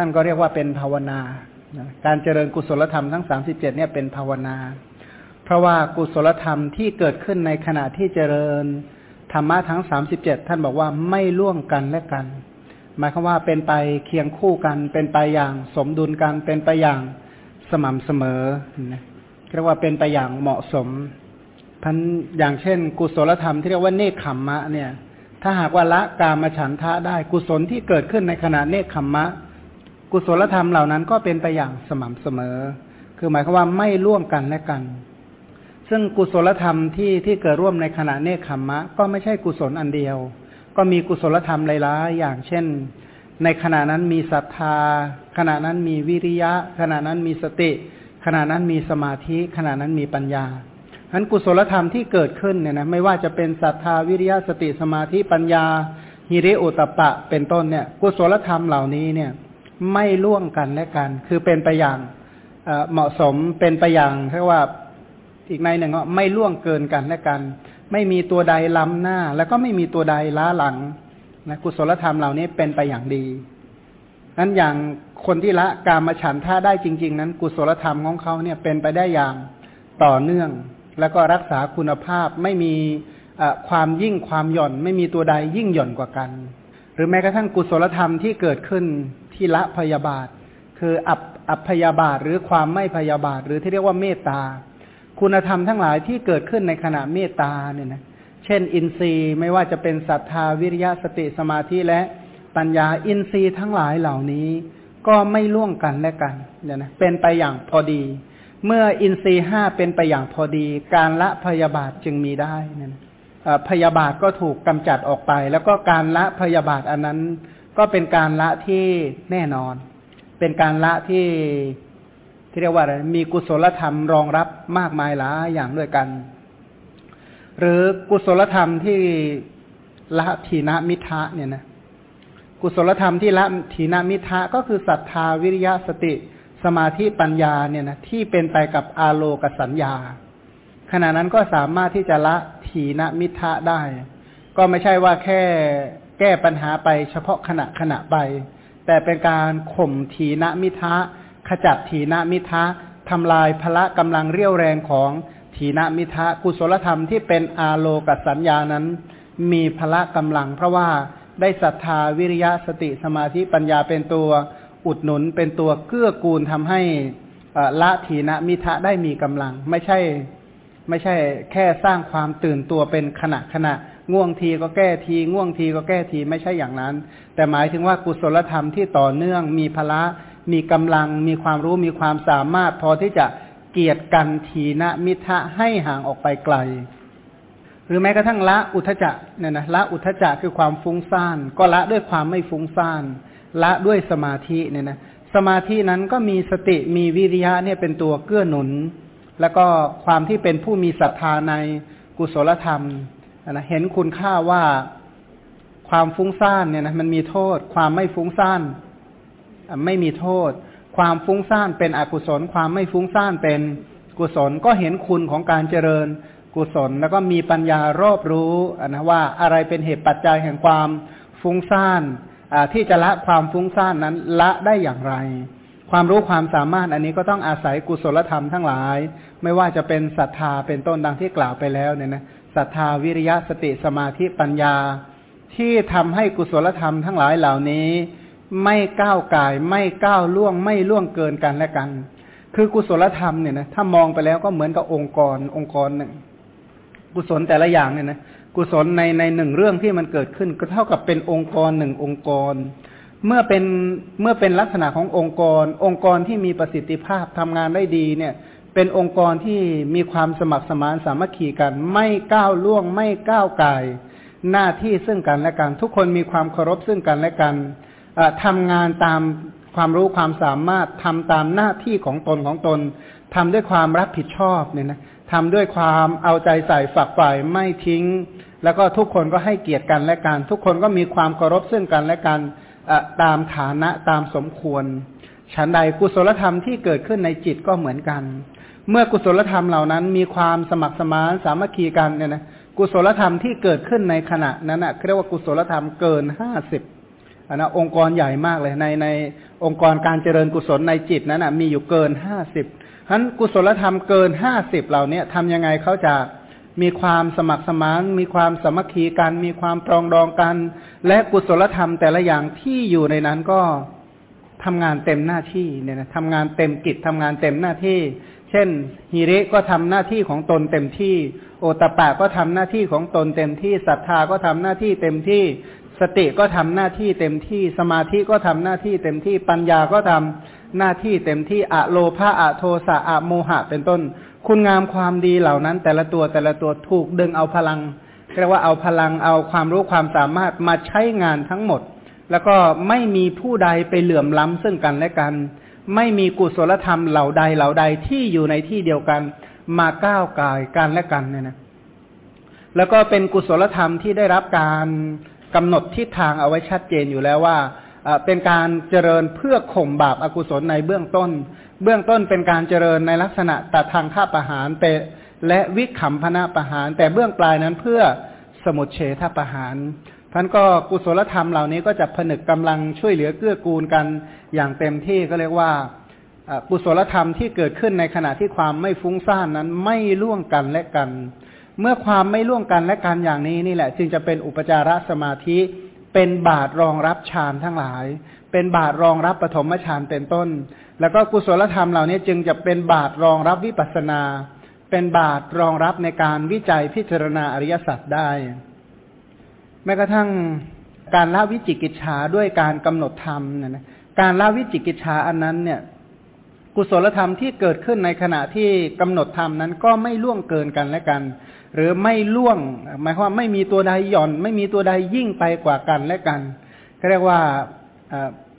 ท่านก็เรียกว่าเป็นภาวนา การเจริญกุศลธรรมทั้งสามสิบเจ็ดเนี่ยเป็นภาวนาเพเพราะว่ากุศลธรรมที่เกิดขึ้นในขณะที่เจริญธรรมะทั้งสามสิบเจ็ดท่านบอกว่าไม่ล่วงกันและกัน หมายความว่าเป็นไปเคียงคู่กัน เป็นไปอย่างสมดุลกัน เป็นไปอย่างสม่ำเสมอนะเรียกว่าเป็นไปอย่างเหมาะสมพันอย่างเช่น กุศลธรรมที่เรียกว่าเนคขมมะเนี่ย ถ้าหากว่าละกามฉันทะได้กุศลที่เกิดขึ้นในขณะเนคขมมะ กุศลธรรมเหล่านั้นก็เป็นไปอย่างสม่ำเสมอ คือหมายความว่าไม่ร่วมกันและกัน ซึ่งกุศลธรรมที่ที่เกิดร่วมในขณะเนคขมมะ ก็ไม่ใช่กุศลอันเดียว ก็มีกุศลธรรมหลายๆอย่างเช่น ในขณะนั้นมีศรัทธา ขณะนั้นมีวิริยะ ขณะนั้นมีสติ ขณะนั้นมีสมาธิ ขณะนั้นมีปัญญาฉะนั้นกุศลธรรมที่เกิดขึ้นเนี่ยนะไม่ว่าจะเป็นศรัทธาวิริยะสติสมาธิปัญญาฮิริโอตปะเป็นต้นเนี่ย กุศลธรรมเหล่านี้เนี่ย ไม่ล่วงกันและกัน คือเป็นไปอย่างเหมาะสมเป็นไปอย่างเรียกว่าอีกในหนึ่งก็ไม่ล่วงเกินกันและกัน ไม่มีตัวใดล้ำหน้า แล้วก็ไม่มีตัวใดล้าหลังนะกุศลธรรมเหล่านี้เป็นไปอย่างดีนั้นอย่างคนที่ละกามฉันท่าได้จริง ๆ นั้น กุศลธรรมของเขาเนี่ยเป็นไปได้อย่างต่อเนื่อง แล้วก็รักษาคุณภาพไม่มีความยิ่งความหย่อน ไม่มีตัวใดยิ่งหย่อนกว่ากัน หรือแม้กระทั่งกุศลธรรมที่เกิดขึ้น ที่ละพยาบาท คืออับอัพยาบาทหรือความไม่พยาบาท หรือที่เรียกว่าเมตตา คุณธรรมทั้งหลายที่เกิดขึ้นในขณะเมตตาเนี่ยนะเช่น อินทรีย์ไม่ว่าจะเป็นศรัทธาวิริยะสติสมาธิและปัญญาอินทรีย์ทั้งหลายเหล่านี้ ก็ไม่ล่วงกันและกันเนี่ยนะเป็นไปอย่างพอดี เมื่ออินทรีย์ห้าเป็นไปอย่างพอดี การละพยาบาทจึงมีได้นั่นพยาบาทก็ถูกกำจัดออกไป แล้วก็การละพยาบาทอันนั้น ก็เป็นการละที่แน่นอน เป็นการละที่ที่เรียกว่าอะไรมีกุศลธรรมรองรับมากมายหลายอย่างด้วยกัน หรือกุศลธรรมที่ละทีนมิทะเนี่ยนะกุศลธรรมที่ละทีนมิทะก็คือศรัทธาวิริยะสติ สมาธิปัญญาเนี่ยนะที่เป็นไปกับอาโลกสัญญา ขณะนั้นก็สามารถที่จะละถีนมิทะได้ ก็ไม่ใช่ว่าแค่ แก้ปัญหาไปเฉพาะขณะขณะไป แต่เป็นการข่มถีนมิทะ ขจัดถีนมิทะทำลายพละกำลังเรี่ยวแรงของถีนมิทะกุศลธรรมที่เป็นอาโลกสัญญานั้น มีพละกำลัง เพราะว่าได้ศรัทธาวิริยะสติสมาธิปัญญาเป็นตัวอุดหนุนเป็นตัวเกื้อกูลทำให้ละทีนมิทะได้มีกำลัง ไม่ใช่ ไม่ใช่แค่สร้างความตื่นตัวเป็นขณะขณะ ง่วงทีก็แก้ที ง่วงทีก็แก้ทีไม่ใช่อย่างนั้น แต่หมายถึงว่ากุศลธรรมที่ต่อเนื่องมีพละ มีกำลัง มีความรู้มีความสามารถ พอที่จะเกียรติกันทีนะมิทะให้ห่างออกไปไกล หรือแม้กระทั่งละอุทจักเนี่ยนะละอุทจักคือความฟุ้งซ่าน ก็ละด้วยความไม่ฟุ้งซ่านละด้วยสมาธิเนี่ยนะสมาธินั้นก็มีสติมีวิริยะเนี่ยเป็นตัวเกื้อหนุน แล้วก็ความที่เป็นผู้มีศรัทธาในกุศลธรรม นะเห็นคุณค่าว่าความฟุ้งซ่านเนี่ยนะมันมีโทษ ความไม่ฟุ้งซ่านไม่มีโทษ ความฟุ้งซ่านเป็นอกุศล ความไม่ฟุ้งซ่านเป็นกุศลก็เห็นคุณของการเจริญกุศล แล้วก็มีปัญญารอบรู้นะว่าอะไรเป็นเหตุปัจจัยแห่งความฟุ้งซ่านที่จะละความฟุ้งซ่านนั้นละได้อย่างไร ความรู้ความสามารถอันนี้ก็ต้องอาศัยกุศลธรรมทั้งหลาย ไม่ว่าจะเป็นศรัทธาเป็นต้นดังที่กล่าวไปแล้วเนี่ยนะ ศรัทธาวิริยะสติสมาธิปัญญา ที่ทำให้กุศลธรรมทั้งหลายเหล่านี้ ไม่ก้าวกายไม่ก้าวล่วงไม่ล่วงเกินกันและกัน คือกุศลธรรมเนี่ยนะถ้ามองไปแล้วก็เหมือนกับองค์กรองค์กรหนึ่ง กุศลแต่ละอย่างเนี่ยนะกุศลในในหนึ่งเรื่องที่มันเกิดขึ้นก็เท่ากับเป็นองค์กรหนึ่งองค์กร เมื่อเป็นเมื่อเป็นลักษณะขององค์กร องค์กรที่มีประสิทธิภาพทำงานได้ดีเนี่ย เป็นองค์กรที่มีความสมัครสมานสามัคคีกัน ไม่ก้าวล่วง ไม่ก้าวไกลหน้าที่ซึ่งกันและกัน ทุกคนมีความเคารพซึ่งกันและกันทำงานตามความรู้ความสามารถทำตามหน้าที่ของตนของตนทำด้วยความรับผิดชอบเนี่ยนะทำด้วยความเอาใจใส่ฝักใฝ่ไม่ทิ้ง แล้วก็ทุกคนก็ให้เกียรติกันและกันทุกคนก็มีความเคารพซึ่งกันและกันตามฐานะตามสมควรฉันใดกุศลธรรมที่เกิดขึ้นในจิตก็เหมือนกัน เมื่อกุศลธรรมเหล่านั้น มีความสมัครสมานสามัคคีกันเนี่ยนะกุศลธรรมที่เกิดขึ้นในขณะนั้นนะเรียกว่ากุศลธรรมเกินห้าสิบอันนะองค์กรใหญ่มากเลยในในองค์กรการเจริญกุศลในจิตนั้นนะมีอยู่เกินห้าสิบฉะนั้นกุศลธรรมเกินห้าสิบเหล่านี้ทำยังไงเขาจะมีความสมัครสมาน มีความสมัคคีกัน มีความปรองดองกัน และกุศลธรรมแต่ละอย่างที่อยู่ในนั้นก็ทำงานเต็มหน้าที่เนี่ยนะทำงานเต็มกิจทำงานเต็มหน้าที่ เช่นฮิริก็ทำหน้าที่ของตนเต็มที่ โอตปะก็ทำหน้าที่ของตนเต็มที่ศรัทธาก็ทำหน้าที่เต็มที่ สติก็ทำหน้าที่เต็มที่ สมาธิก็ทำหน้าที่เต็มที่ปัญญาก็ทำหน้าที่เต็มที่อะโลภะอะโทสะอะโมหะเป็นต้น คุณงามความดีเหล่านั้น แต่ละตัวแต่ละตัวถูกดึงเอาพลังเรียกว่าเอาพลังเอาความรู้ความสามารถมาใช้งานทั้งหมด แล้วก็ไม่มีผู้ใดไปเหลื่อมล้ำซึ่งกันและกัน ไม่มีกุศลธรรมเหล่าใดเหล่าใดที่อยู่ในที่เดียวกัน มาก้าวกายกันและกันเนี่ยนะแล้วก็เป็นกุศลธรรมที่ได้รับการกำหนดทิศทางเอาไว้ชัดเจนอยู่แล้วว่าเป็นการเจริญเพื่อข่มบาปอากุศลในเบื้องต้น เบื้องต้นเป็นการเจริญในลักษณะตัดทางฆ่าประหารเปและวิขำพนะประหาร แต่เบื้องปลายนั้นเพื่อสมุดเฉทประหาร ท่านก็กุศลธรรมเหล่านี้ก็จะผนึกกำลังช่วยเหลือเกื้อกูลกันอย่างเต็มที่ก็เรียกว่ากุศลธรรมที่เกิดขึ้นในขณะที่ความไม่ฟุ้งซ่านนั้นไม่ล่วงกันและกัน เมื่อความไม่ล่วงกันและกันอย่างนี้นี่แหละ จึงจะเป็นอุปจารสมาธิ เป็นบาตรรองรับฌานทั้งหลาย เป็นบาตรรองรับปฐมฌานเป็นต้น แล้วก็กุศลธรรมเหล่านี้จึงจะเป็นบาตรรองรับวิปัสนา เป็นบาตรรองรับในการวิจัยพิจารณาอริยสัจได้ แม้กระทั่งการละวิจิกิจฉาด้วยการกำหนดธรรมเนี่ยนะการละวิจิกิจฉาอันนั้นเนี่ย กุศลธรรมที่เกิดขึ้นในขณะที่กำหนดธรรมนั้นก็ไม่ล่วงเกินกันและกัน หรือไม่ล่วง หมายความไม่มีตัวใดหย่อน ไม่มีตัวใดยิ่งไปกว่ากันและกันเรียกว่า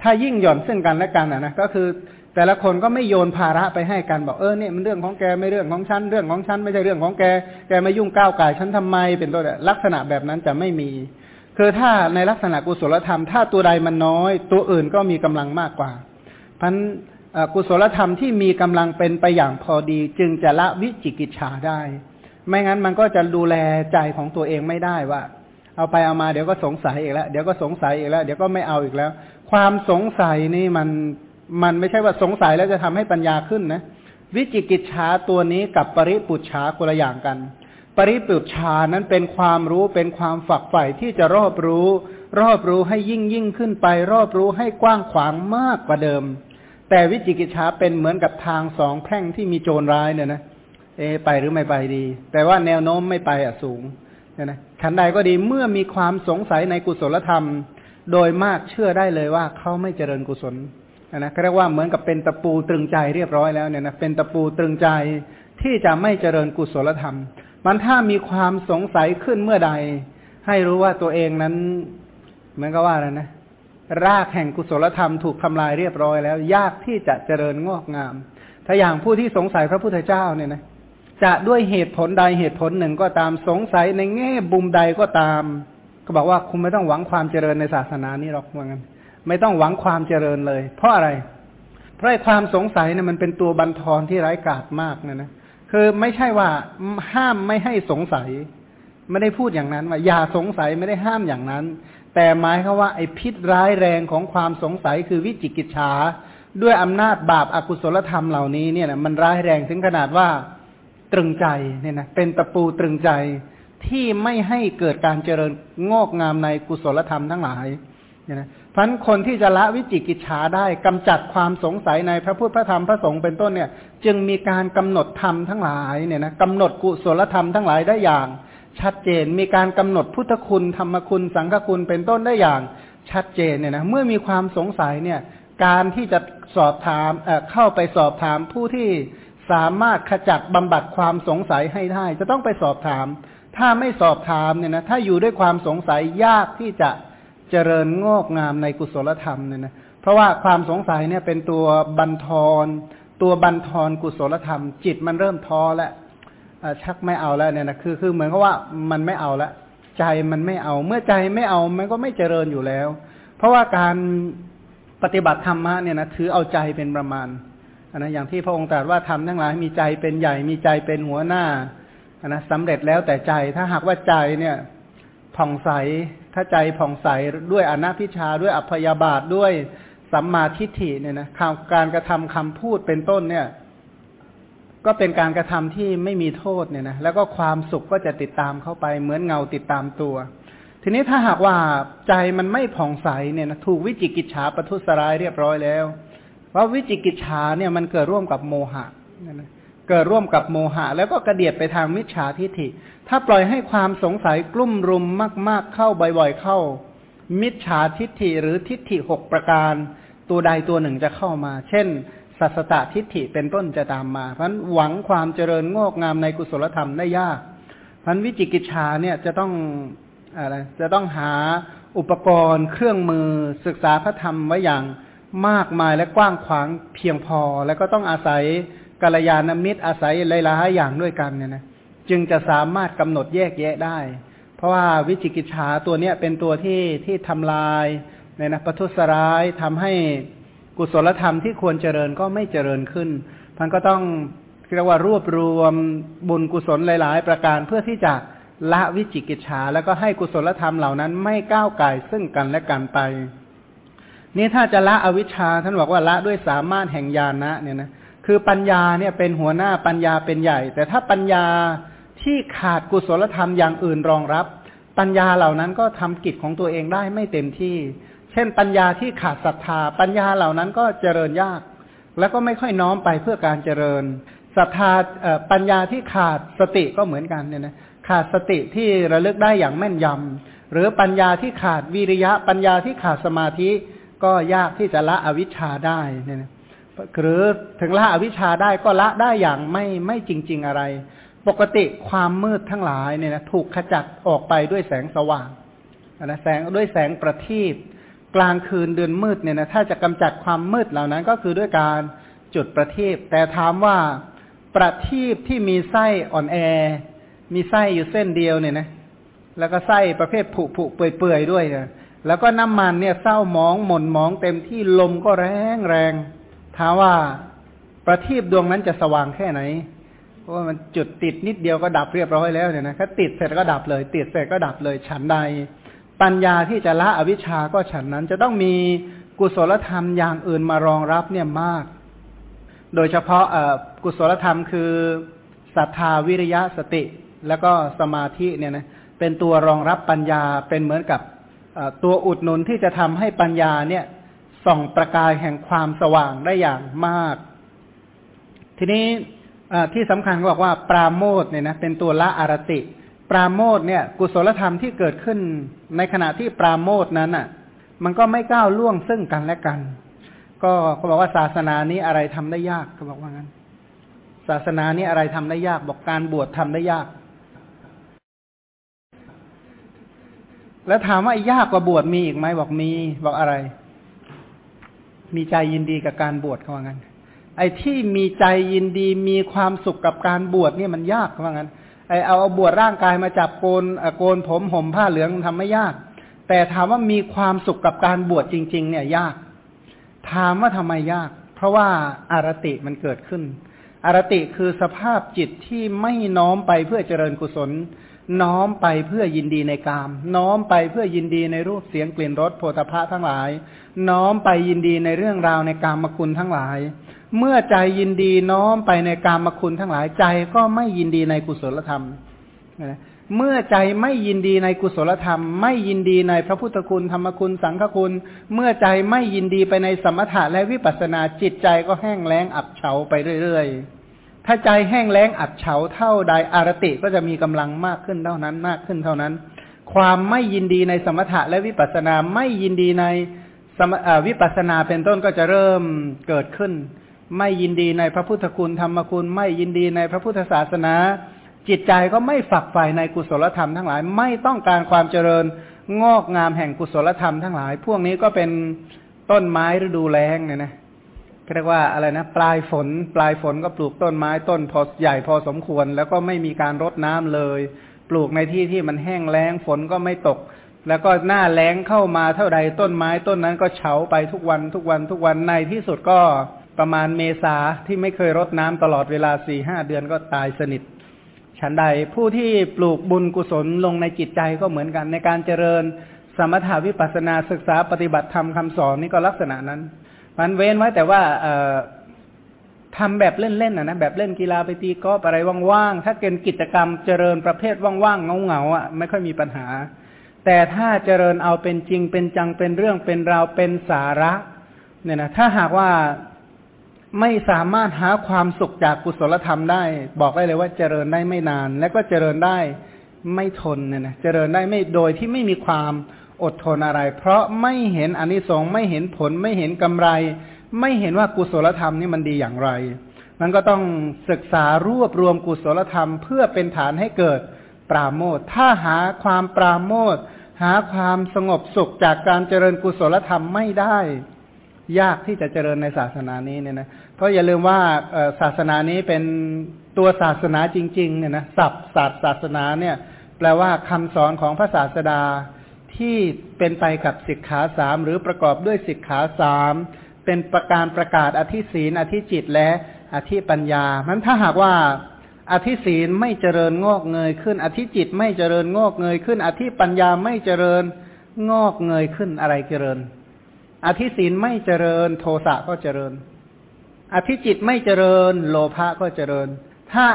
ถ้ายิ่งหย่อนซึ่งกันและกันนะก็คือแต่ละคนก็ไม่โยนภาระไปให้กันบอกเออเนี่ยมันเรื่องของแกไม่เรื่องของฉันเรื่องของฉันไม่ใช่เรื่องของแกแกไม่ยุ่งก้าวไก่ฉันทำไมเป็นต้นลักษณะแบบนั้นจะไม่มี คือถ้าในลักษณะกุศลธรรม ถ้าตัวใดมันน้อย ตัวอื่นก็มีกำลังมากกว่าพันกุศลธรรมที่มีกำลังเป็นไปอย่างพอดี จึงจะละวิจิกิจฉาได้ ไม่งั้นมันก็จะดูแลใจของตัวเองไม่ได้ว่า เอาไปเอามาเดี๋ยวก็สงสัยอีกแล้วเดี๋ยวก็สงสัยอีกแล้ว เดี๋ยวก็ไม่เอาอีกแล้ว ความสงสัยนี่มันมันไม่ใช่ว่าสงสัยแล้วจะทำให้ปัญญาขึ้นนะ วิจิกิจฉาตัวนี้กับปริปุจฉาคนละอย่างกัน ปริปุจฉานั้นเป็นความรู้เป็นความฝักใฝ่ที่จะรอบรู้ รอบรู้ให้ยิ่งยิ่งขึ้นไป รอบรู้ให้กว้างขวางมากกว่าเดิม แต่วิจิกิจฉาเป็นเหมือนกับทางสองแพร่งที่มีโจรร้ายเนี่ยนะเอไปหรือไม่ไปดี แต่ว่าแนวโน้มไม่ไปอะสูงเนี่ยนะขันใดก็ดีเมื่อมีความสงสัยในกุศลธรรม โดยมากเชื่อได้เลยว่าเขาไม่เจริญกุศลนะเรียกว่าเหมือนกับเป็นตะปูตรึงใจเรียบร้อยแล้วเนี่ยนะเป็นตะปูตรึงใจที่จะไม่เจริญกุศลธรรม มันถ้ามีความสงสัยขึ้นเมื่อใด ให้รู้ว่าตัวเองนั้นเหมือนกับว่าอะไรนะ รากแห่งกุศลธรรมถูกทำลายเรียบร้อยแล้ว ยากที่จะเจริญงอกงาม ถ้าอย่างผู้ที่สงสัยพระพุทธเจ้าเนี่ยนะจะด้วยเหตุผลใดเหตุผลหนึ่งก็ตามสงสัยในแง่บุมใดก็ตาม ก็บอกว่าคุณไม่ต้องหวังความเจริญในศาสนานี้หรอกเหมือนกันไม่ต้องหวังความเจริญเลย เพราะอะไร เพราะความสงสัยเนี่ยมันเป็นตัวบันทอนที่ไร้กาศมากนะนะ คือไม่ใช่ว่าห้ามไม่ให้สงสัย ไม่ได้พูดอย่างนั้นว่าอย่าสงสัยไม่ได้ห้ามอย่างนั้น แต่หมายคือว่าไอ้พิษร้ายแรงของความสงสัยคือวิจิกิจฉาด้วยอำนาจบาปอากุศลธรรมเหล่านี้เนี่ยนะมันร้ายแรงถึงขนาดว่าตรึงใจเนี่ยนะเป็นตะปูตรึงใจที่ไม่ให้เกิดการเจริญงอกงามในกุศลธรรมทั้งหลายเนี่ยนะ พันคนที่จะละวิจิกิจฉาได้กำจัดความสงสัยในพระพุทธพระธรรมพระสงฆ์เป็นต้นเนี่ย จึงมีการกำหนดธรรมทั้งหลายเนี่ยนะกำหนดกุศลธรรมทั้งหลายได้อย่าง ชัดเจนมีการกำหนดพุทธคุณธรรมคุณสังฆคุณเป็นต้นได้อย่างชัดเจนเนี่ยนะเมื่อมีความสงสัยเนี่ยการที่จะสอบถามเเข้าไปสอบถามผู้ที่สามารถขจัดบำบัดความสงสัยให้ได้ จะต้องไปสอบถาม ถ้าไม่สอบถามเนี่ยนะถ้าอยู่ด้วยความสงสัยยากที่จะ เจริญงอกงามในกุศลธรรมเนี่ยนะเพราะว่าความสงสัยเนี่ยเป็นตัวบันทอนตัวบันทอนกุศลธรรม จิตมันเริ่มท้อแล้วชักไม่เอาแล้วเนี่ยนะคือคือเหมือนกับว่ามันไม่เอาแล้วใจมันไม่เอา เมื่อใจไม่เอามันก็ไม่เจริญอยู่แล้ว เพราะว่าการปฏิบัติธรรมะเนี่ยนะถือเอาใจเป็นประมาณนะอย่างที่พระองค์ตรัสว่าทำทั้งหลายมีใจเป็นใหญ่มีใจเป็นหัวหน้านะสำเร็จแล้วแต่ใจถ้าหากว่าใจเนี่ยผ่องใส ถ้าใจผ่องใสด้วยอนัพิชาด้วยอัพยาบาทด้วยสัมมาทิฏฐิเนี่ยนะการกระทำคำพูดเป็นต้นเนี่ย ก็เป็นการกระทำที่ไม่มีโทษเนี่ยนะแล้วก็ความสุขก็จะติดตามเข้าไปเหมือนเงาติดตามตัว ทีนี้ถ้าหากว่าใจมันไม่ผ่องใสเนี่ยนะถูกวิจิกิจฉาประทุษร้ายเรียบร้อยแล้วเพราวิจิกิจฉาเนี่ยมันเกิดร่วมกับโมหะนะ เกิดร่วมกับโมหะ แล้วก็กระเดียดไปทางมิจฉาทิฏฐิ ถ้าปล่อยให้ความสงสัยกลุ่มรุมมาก ๆเข้าบ่อยๆเข้า มิจฉาทิฏฐิหรือทิฏฐิหกประการ ตัวใดตัวหนึ่งจะเข้ามา เช่น สัสตทิฏฐิเป็นต้นจะตามมา เพราะหวังความเจริญงอกงามในกุศลธรรมได้ยากพันวิจิกิจฉาเนี่ยจะต้องอะไรจะต้องหาอุปกรณ์ เครื่องมือศึกษาพระธรรมไว้อย่างมากมายและกว้างขวางเพียงพอ แล้วก็ต้องอาศัย กัลยาณมิตรอาศัยหลายๆอย่างด้วยกันเนี่ยนะจึงจะสามารถกำหนดแยกแยะได้ เพราะว่าวิจิกิจฉาตัวเนี้ยเป็นตัวที่ที่ทำลายเนี่ยนะประทุษร้ายทำให้กุศลธรรมที่ควรเจริญก็ไม่เจริญขึ้นมันก็ต้องเรียกว่ารวบรวมบุญกุศลหลาย ๆ ประการเพื่อที่จะละวิจิกิจฉาแล้วก็ให้กุศลธรรมเหล่านั้นไม่ก้าวไก่ซึ่งกันและกันไป นี่ถ้าจะละอวิชชาท่านบอกว่าละด้วยสามารถแห่งญาณนะเนี่ยนะ คือปัญญาเนี่ยเป็นหัวหน้าปัญญาเป็นใหญ่ แต่ถ้าปัญญาที่ขาดกุศลธรรมอย่างอื่นรองรับ ปัญญาเหล่านั้นก็ทำกิจของตัวเองได้ไม่เต็มที่ เช่น ปัญญาที่ขาดศรัทธา ปัญญาเหล่านั้นก็เจริญยาก แล้วก็ไม่ค่อยน้อมไปเพื่อการเจริญศรัทธาปัญญาที่ขาดสติก็เหมือนกันเนี่ยนะขาดสติที่ระลึกได้อย่างแม่นยำหรือปัญญาที่ขาดวิริยะ ปัญญาที่ขาดสมาธิก็ยากที่จะละอวิชชาได้เนี่ยนะ หรือถึงละอวิชชาได้ก็ละได้อย่างไม่ไม่จริง ๆอะไร ปกติความมืดทั้งหลายเนี่ยนะถูกขจัดออกไปด้วยแสงสว่างนะแสงด้วยแสงประทีปกลางคืนเดือนมืดเนี่ยนะถ้าจะกำจัดความมืดเหล่านั้นก็คือด้วยการจุดประทีปแต่ถามว่าประทีปที่มีไส้อ่อนแอ มีไส้อยู่เส้นเดียวเนี่ยนะแล้วก็ไส้ประเภทผุผุเปื่อยๆด้วยนะแล้วก็น้ำมันเนี่ยเศร้าหมองหม่นหมองเต็มที่ลมก็แรงแรง ถามว่าประทีปดวงนั้นจะสว่างแค่ไหน เพราะว่ามันจุดติดนิดเดียวก็ดับเรียบร้อยแล้วเนี่ยนะถ้าติดเสร็จก็ดับเลย ติดเสร็จก็ดับเลยฉันใด ปัญญาที่จะละอวิชชาก็ฉันนั้น จะต้องมีกุศลธรรมอย่างอื่นมารองรับเนี่ยมาก โดยเฉพาะกุศลธรรมคือศรัทธาวิริยะสติ แล้วก็สมาธิเนี่ยนะเป็นตัวรองรับปัญญาเป็นเหมือนกับตัวอุดหนุนที่จะทำให้ปัญญาเนี่ย ส่องประกายแห่งความสว่างได้อย่างมาก ทีนี้ที่สำคัญก็บอกว่าปราโมทเนี่ยนะเป็นตัวละอารติ ปราโมทเนี่ยกุศลธรรมที่เกิดขึ้น ในขณะที่ปราโมทนั้นอะ มันก็ไม่ก้าวล่วงซึ่งกันและกัน ก็เขาบอกว่าศาสนานี้อะไรทำได้ยากเขาบอกว่างั้น ศาสนานี้อะไรทำได้ยากบอกการบวชทำได้ยาก แล้วถามว่ายากกว่าบวชมีอีกไหมบอกมี บอกอะไร มีใจยินดีกับการบวชเขาว่างั้น ไอ้ที่มีใจยินดีมีความสุขกับการบวชเนี่ยมันยากเขาว่างั้น ไอ้เอาเอาบวชร่างกายมาจับโกนโกนผมห่มผ้าเหลืองมันทำไม่ยาก แต่ถามว่ามีความสุขกับการบวชจริง ๆ เนี่ยยาก ถามว่าทำไมยาก เพราะว่าอารติมันเกิดขึ้นอารติคือสภาพจิตที่ไม่น้อมไปเพื่อเจริญกุศล น้อมไปเพื่อยินดีในกาม น้อมไปเพื่อยินดีในรูปเสียงกลิ่นรสโผฏฐะทั้งหลาย น้อมไปยินดีในเรื่องราวในกามคุณทั้งหลาย เมื่อใจยินดีน้อมไปในกามคุณทั้งหลายใจก็ไม่ยินดีในกุศลธรรมเมื่อใจไม่ยินดีในกุศลธรรม ไม่ยินดีในพระพุทธคุณธรรมคุณสังฆคุณ เมื่อใจไม่ยินดีไปในสมถะและวิปัสสนาจิตใจก็แห้งแล้งอับเฉาไปเรื่อยๆ ถ้าใจแห้งแล้งอับเฉาเท่าใดอารติก็จะมีกำลังมากขึ้นเท่านั้นมากขึ้นเท่านั้น ความไม่ยินดีในสมถะและวิปัสนาไม่ยินดีในวิปัสนาเป็นต้นก็จะเริ่มเกิดขึ้น ไม่ยินดีในพระพุทธคุณธรรมคุณ ไม่ยินดีในพระพุทธศาสนา จิตใจก็ไม่ฝักใฝ่ในกุศลธรรมทั้งหลายไม่ต้องการความเจริญงอกงามแห่งกุศลธรรมทั้งหลาย พวกนี้ก็เป็นต้นไม้ฤดูแล้งเนี่ยนะ เรียกว่าอะไรนะ ปลายฝน ปลายฝนก็ปลูกต้นไม้ต้นพอใหญ่พอสมควร แล้วก็ไม่มีการรดน้ำเลย ปลูกในที่ที่มันแห้งแล้งฝนก็ไม่ตก แล้วก็หน้าแล้งเข้ามาเท่าใดต้นไม้ต้นนั้นก็เฉาไปทุกวันทุกวันทุกวันในที่สุดก็ประมาณเมษาที่ไม่เคยรดน้ำตลอดเวลาสี่ห้าเดือนก็ตายสนิทฉันใดผู้ที่ปลูกบุญกุศลลงในจิตใจก็เหมือนกันในการเจริญสมถาวิปัสนาศึกษาปฏิบัติธรรมคำสอนนี่ก็ลักษณะนั้น มันเว้นไว้แต่ว่าเออทำแบบเล่นๆนะนะแบบเล่นกีฬาไปตีกอล์ฟอะไรว่างๆถ้าเกินกิจกรรมเจริญประเภทว่างๆเงาๆอะไม่ค่อยมีปัญหา แต่ถ้าเจริญเอาเป็นจริงเป็นจังเป็นเรื่องเป็นราวเป็นสาระ เนี่ยนะถ้าหากว่าไม่สามารถหาความสุขจากกุศลธรรมได้ บอกได้เลยว่าเจริญได้ไม่นาน และก็เจริญได้ไม่ทนเนี่ยนะเจริญได้ไม่โดยที่ไม่มีความ อดทนอะไร เพราะไม่เห็นอนิสงส์ไม่เห็นผลไม่เห็นกำไร ไม่เห็นว่ากุศลธรรมนี่มันดีอย่างไร มันก็ต้องศึกษารวบรวมกุศลธรรม เพื่อเป็นฐานให้เกิดปราโมทถ้าหาความปราโมทหาความสงบสุขจากการเจริญกุศลธรรมไม่ได้ ยากที่จะเจริญในศาสนานี้เนี่ยนะเพราะอย่าลืมว่าศาสนานี้เป็นตัวศาสนาจริง ๆ เนี่ยนะศัพท์ศาสตร์ศาสนาเนี่ย แปลว่าคำสอนของพระศาสดา ที่เป็นไปกับสิกขาสามหรือประกอบด้วยสิกขาสามเป็นประการประกาศอธิศีลอธิจิตและอธิปัญญามันถ้าหากว่าอธิศีลไม่เจริญงอกเงยขึ้น อธิจิตไม่เจริญงอกเงยขึ้น อธิปัญญาไม่เจริญงอกเงยขึ้นอะไรเจริญ อธิศีลไม่เจริญโทสะก็เจริญ อธิจิตไม่เจริญ โลภะก็เจริญ ถ้า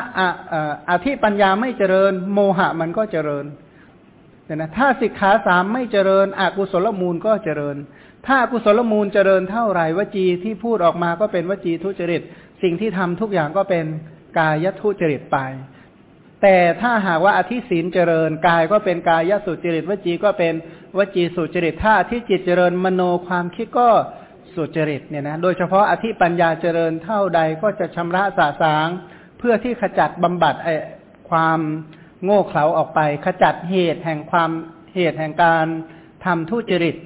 อธิปัญญาไม่เจริญ โมหะมันก็เจริญ เนี่ยนะถ้าสิกขาสามไม่เจริญอกุศลมูลก็เจริญ ถ้าอกุศลมูลเจริญเท่าไหร่วจีที่พูดออกมาก็เป็นวจีทุจริต สิ่งที่ทำทุกอย่างก็เป็นกายทุจริตไป แต่ถ้าหากว่าอธิศีลเจริญกายก็เป็นกายสุจริต วจีก็เป็นวจีสุจริต ถ้าอธิจิตเจริญมโนความคิดก็สุจริตเนี่ยนะโดยเฉพาะอธิปัญญาเจริญเท่าใดก็จะชำระสาสาง เพื่อที่ขจัดบำบัดไอความ โง่เขลาออกไป ขจัดเหตุแห่งความเหตุแห่งการทำทุจริต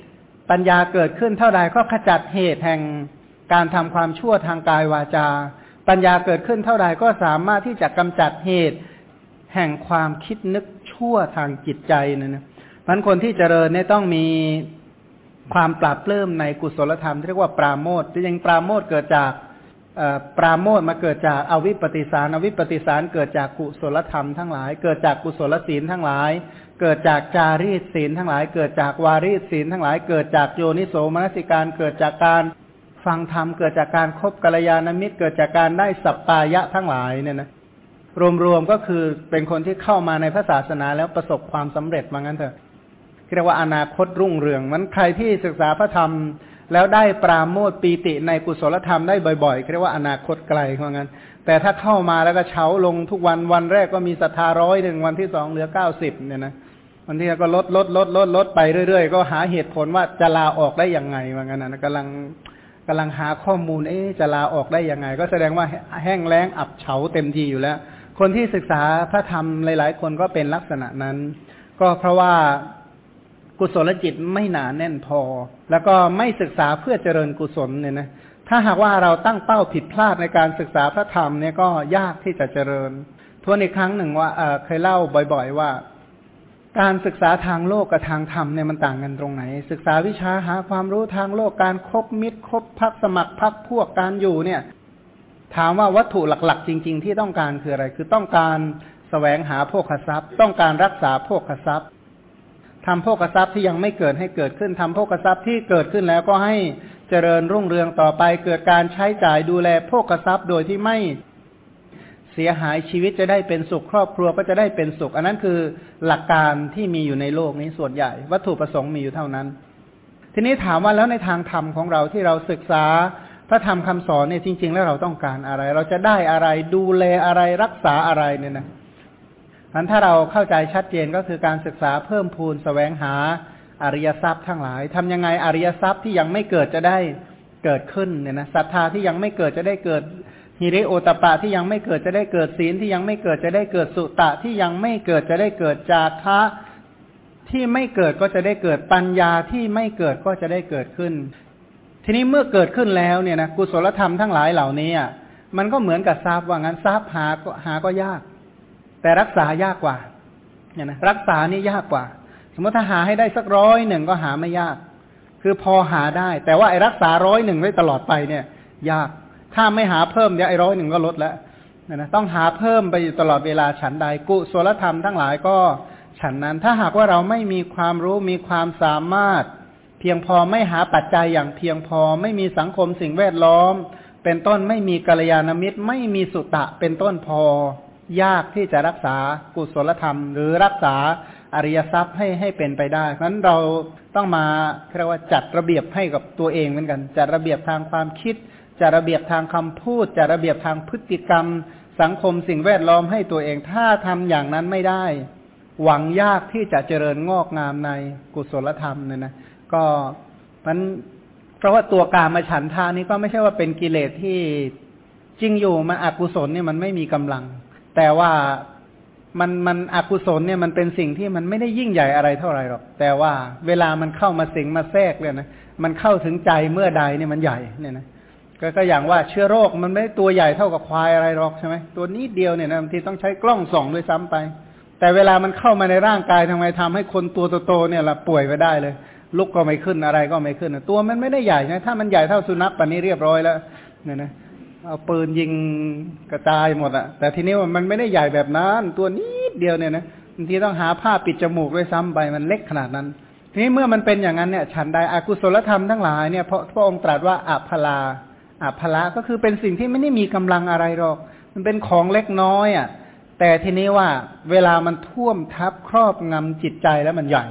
ปัญญาเกิดขึ้นเท่าใดก็ขจัดเหตุแห่งการทำความชั่วทางกายวาจา ปัญญาเกิดขึ้นเท่าใดก็สามารถที่จะกำจัดเหตุแห่งความคิดนึกชั่วทางจิตใจนะนะมันคนที่เจริญเนี่ยต้องมีความปราบเริ่มในกุศลธรรมที่เรียกว่าปราโมทจริงปราโมทเกิดจาก ปราโมทมาเกิดจากอวิปปิสารอวิปปิสารเกิดจากกุศลธรรมทั้งหลาย เกิดจากกุศลศีลทั้งหลาย เกิดจากจารีตศีลทั้งหลาย เกิดจากวารีตศีลทั้งหลาย เกิดจากโยนิโสมนสิการ เกิดจากการฟังธรรม เกิดจากการคบกัลยาณมิตร เกิดจากการได้สัปปายะทั้งหลายเนี่ยนะรวมๆก็คือเป็นคนที่เข้ามาในพระศาสนาแล้วประสบความสำเร็จมางั้นเถอะเรียกว่าอนาคตรุ่งเรืองมันใครที่ศึกษาพระธรรม แล้วได้ปราโมทปีติในกุศลธรรมได้บ่อยๆเรียกว่าอนาคตไกลเพราะงั้น แต่ถ้าเข้ามาแล้วก็เฉาลงทุกวันวันแรกก็มีศรัทธาร้อยหนึ่งวันที่สองเหลือเก้าสิบเนี่ยนะวันที่ก็ลดลดลดลดลดไปเรื่อยๆ ก็หาเหตุผลว่าจะลาออกได้ยังไงว่างั้นนะกำลังกำลังหาข้อมูลเอ๊จะลาออกได้ยังไง ก็แสดงว่าแห้งแล้งอับเฉาเต็มทีอยู่แล้ว คนที่ศึกษาพระธรรมหลาย ๆ คนก็เป็นลักษณะนั้น ก็เพราะว่า กุศลจิตไม่หนาแน่นพอ แล้วก็ไม่ศึกษาเพื่อเจริญกุศลเนี่ยนะถ้าหากว่าเราตั้งเป้าผิดพลาดในการศึกษาพระธรรมเนี่ยก็ยากที่จะเจริญ ทวนอีกครั้งหนึ่งว่าเเคยเล่าบ่อย ๆ ว่า การศึกษาทางโลกกับทางธรรมเนี่ยมันต่างกันตรงไหน ศึกษาวิชาหาความรู้ทางโลกการคบมิตรคบพักสมัครพักพวกการอยู่เนี่ย ถามว่าวัตถุหลัก ๆ จริง ๆ ที่ต้องการคืออะไร คือต้องการแสวงหาโภคทรัพย์ ต้องการรักษาโภคทรัพย์ ทำโภคทรัพย์ที่ยังไม่เกิดให้เกิดขึ้นทำโภคทรัพย์ที่เกิดขึ้นแล้วก็ให้เจริญรุ่งเรืองต่อไป เกิดการใช้จ่ายดูแลโภคทรัพย์โดยที่ไม่เสียหายชีวิตจะได้เป็นสุขครอบครัวก็จะได้เป็นสุข อันนั้นคือหลักการที่มีอยู่ในโลกนี้ส่วนใหญ่ วัตถุประสงค์มีอยู่เท่านั้น ทีนี้ถามว่าแล้วในทางธรรมของเราที่เราศึกษาพระธรรมคำสอนเนี่ยจริง ๆ แล้วเราต้องการอะไร เราจะได้อะไรดูแลอะไรรักษาอะไรเนี่ยนะ อันถ้าเราเข้าใจชัดเจนก็คือการศึกษาเพิ่มพูนสแสวงหาอริยทรัพย์ทั้งหลายทำยังไงอริยทรัพย์ที่ยังไม่เกิดจะได้เกิดขึ้นเนี่ยนะศรัทธาที่ยังไม่เกิดจะได้เกิดฮิริโอตปะที่ยังไม่เกิดจะได้เกิดศีลที่ยังไม่เกิดจะได้เกิดสุตะที่ยังไม่เกิดจะได้เกิดจาคะที่ไม่เกิดก็จะได้เกิดปัญญาที่ไม่เกิดก็จะได้เกิดขึ้น ทีนี้เมื่อเกิดขึ้นแล้วเนี่ยนะกุศลธรรมทั้งหลายเหล่านี้อะมันก็เหมือนกับทรัพย์ว่างั้นทรัพย์หากหาก็ยาก แต่รักษายากกว่าเนี่ยนะรักษานี่ยากกว่า สมมติถ้าหาให้ได้สักร้อยหนึ่งก็หาไม่ยาก คือพอหาได้ แต่ว่าไอ้รักษาร้อยหนึ่งไว้ตลอดไปเนี่ย ยากถ้าไม่หาเพิ่มเดี๋ยวไอ้ร้อยหนึ่งก็ลดแล้วนะต้องหาเพิ่มไปอยู่ตลอดเวลาฉันใดกุศลธรรมทั้งหลายก็ฉันนั้นถ้าหากว่าเราไม่มีความรู้มีความสามารถ เพียงพอไม่หาปัจจัยอย่างเพียงพอ ไม่มีสังคมสิ่งแวดล้อม เป็นต้นไม่มีกัลยาณมิตร ไม่มีสุตะเป็นต้นพอ ยากที่จะรักษากุศลธรรม หรือรักษาอริยทรัพย์ให้ให้เป็นไปได้ เพราะนั้นเราต้องมาเรียกว่าจัดระเบียบให้กับตัวเองเหมือนกันจัดระเบียบทางความคิดจัดระเบียบทางคำพูดจัดระเบียบทางพฤติกรรม สังคมสิ่งแวดล้อมให้ตัวเองถ้าทำอย่างนั้นไม่ได้ หวังยากที่จะเจริญงอกงามในกุศลธรรมเนี่ยนะก็มันเพราะว่าตัวการมาฉันทานี้ก็ไม่ใช่ว่าเป็นกิเลสที่จริงอยู่มันอกุศลเนี่ยมันไม่มีกำลัง แต่ว่ามันมันอกุศลเนี่ยมันเป็นสิ่งที่มันไม่ได้ยิ่งใหญ่อะไรเท่าไหร่หรอก แต่ว่าเวลามันเข้ามาสิงมาแทรกเลยนะมันเข้าถึงใจเมื่อใดเนี่ยมันใหญ่เนี่ยนะก็ก็อย่างว่าเชื้อโรคมันไม่ได้ตัวใหญ่เท่ากับควายอะไรหรอกใช่ไหมตัวนี้เดียวเนี่ยนะบางทีต้องใช้กล้องส่องด้วยซ้ำไป แต่เวลามันเข้ามาในร่างกายทำไมทำให้คนตัวโตๆเนี่ยละป่วยไปได้เลย ลุกก็ไม่ขึ้นอะไรก็ไม่ขึ้นตัวมันไม่ได้ใหญ่นะถ้ามันใหญ่เท่าสุนัขปันนี้เรียบร้อยแล้วเนี่ยนะ เอาปืนยิงกระจายหมดอะแต่ทีนี้มันไม่ได้ใหญ่แบบนั้น ตัวนิดเดียวเนี่ยนะบางทีต้องหาผ้าปิดจมูกด้วยซ้ำไปมันเล็กขนาดนั้น ทีนี้เมื่อมันเป็นอย่างนั้นเนี่ย ฉันใดอากุศลธรรมทั้งหลายเนี่ยพระพระองค์ตรัสว่าอัพลาอัพลาก็คือเป็นสิ่งที่ไม่ได้มีกำลังอะไรหรอก มันเป็นของเล็กน้อยอะ แต่ทีนี้ว่าเวลามันท่วมทับครอบงำจิตใจแล้วมันใหญ่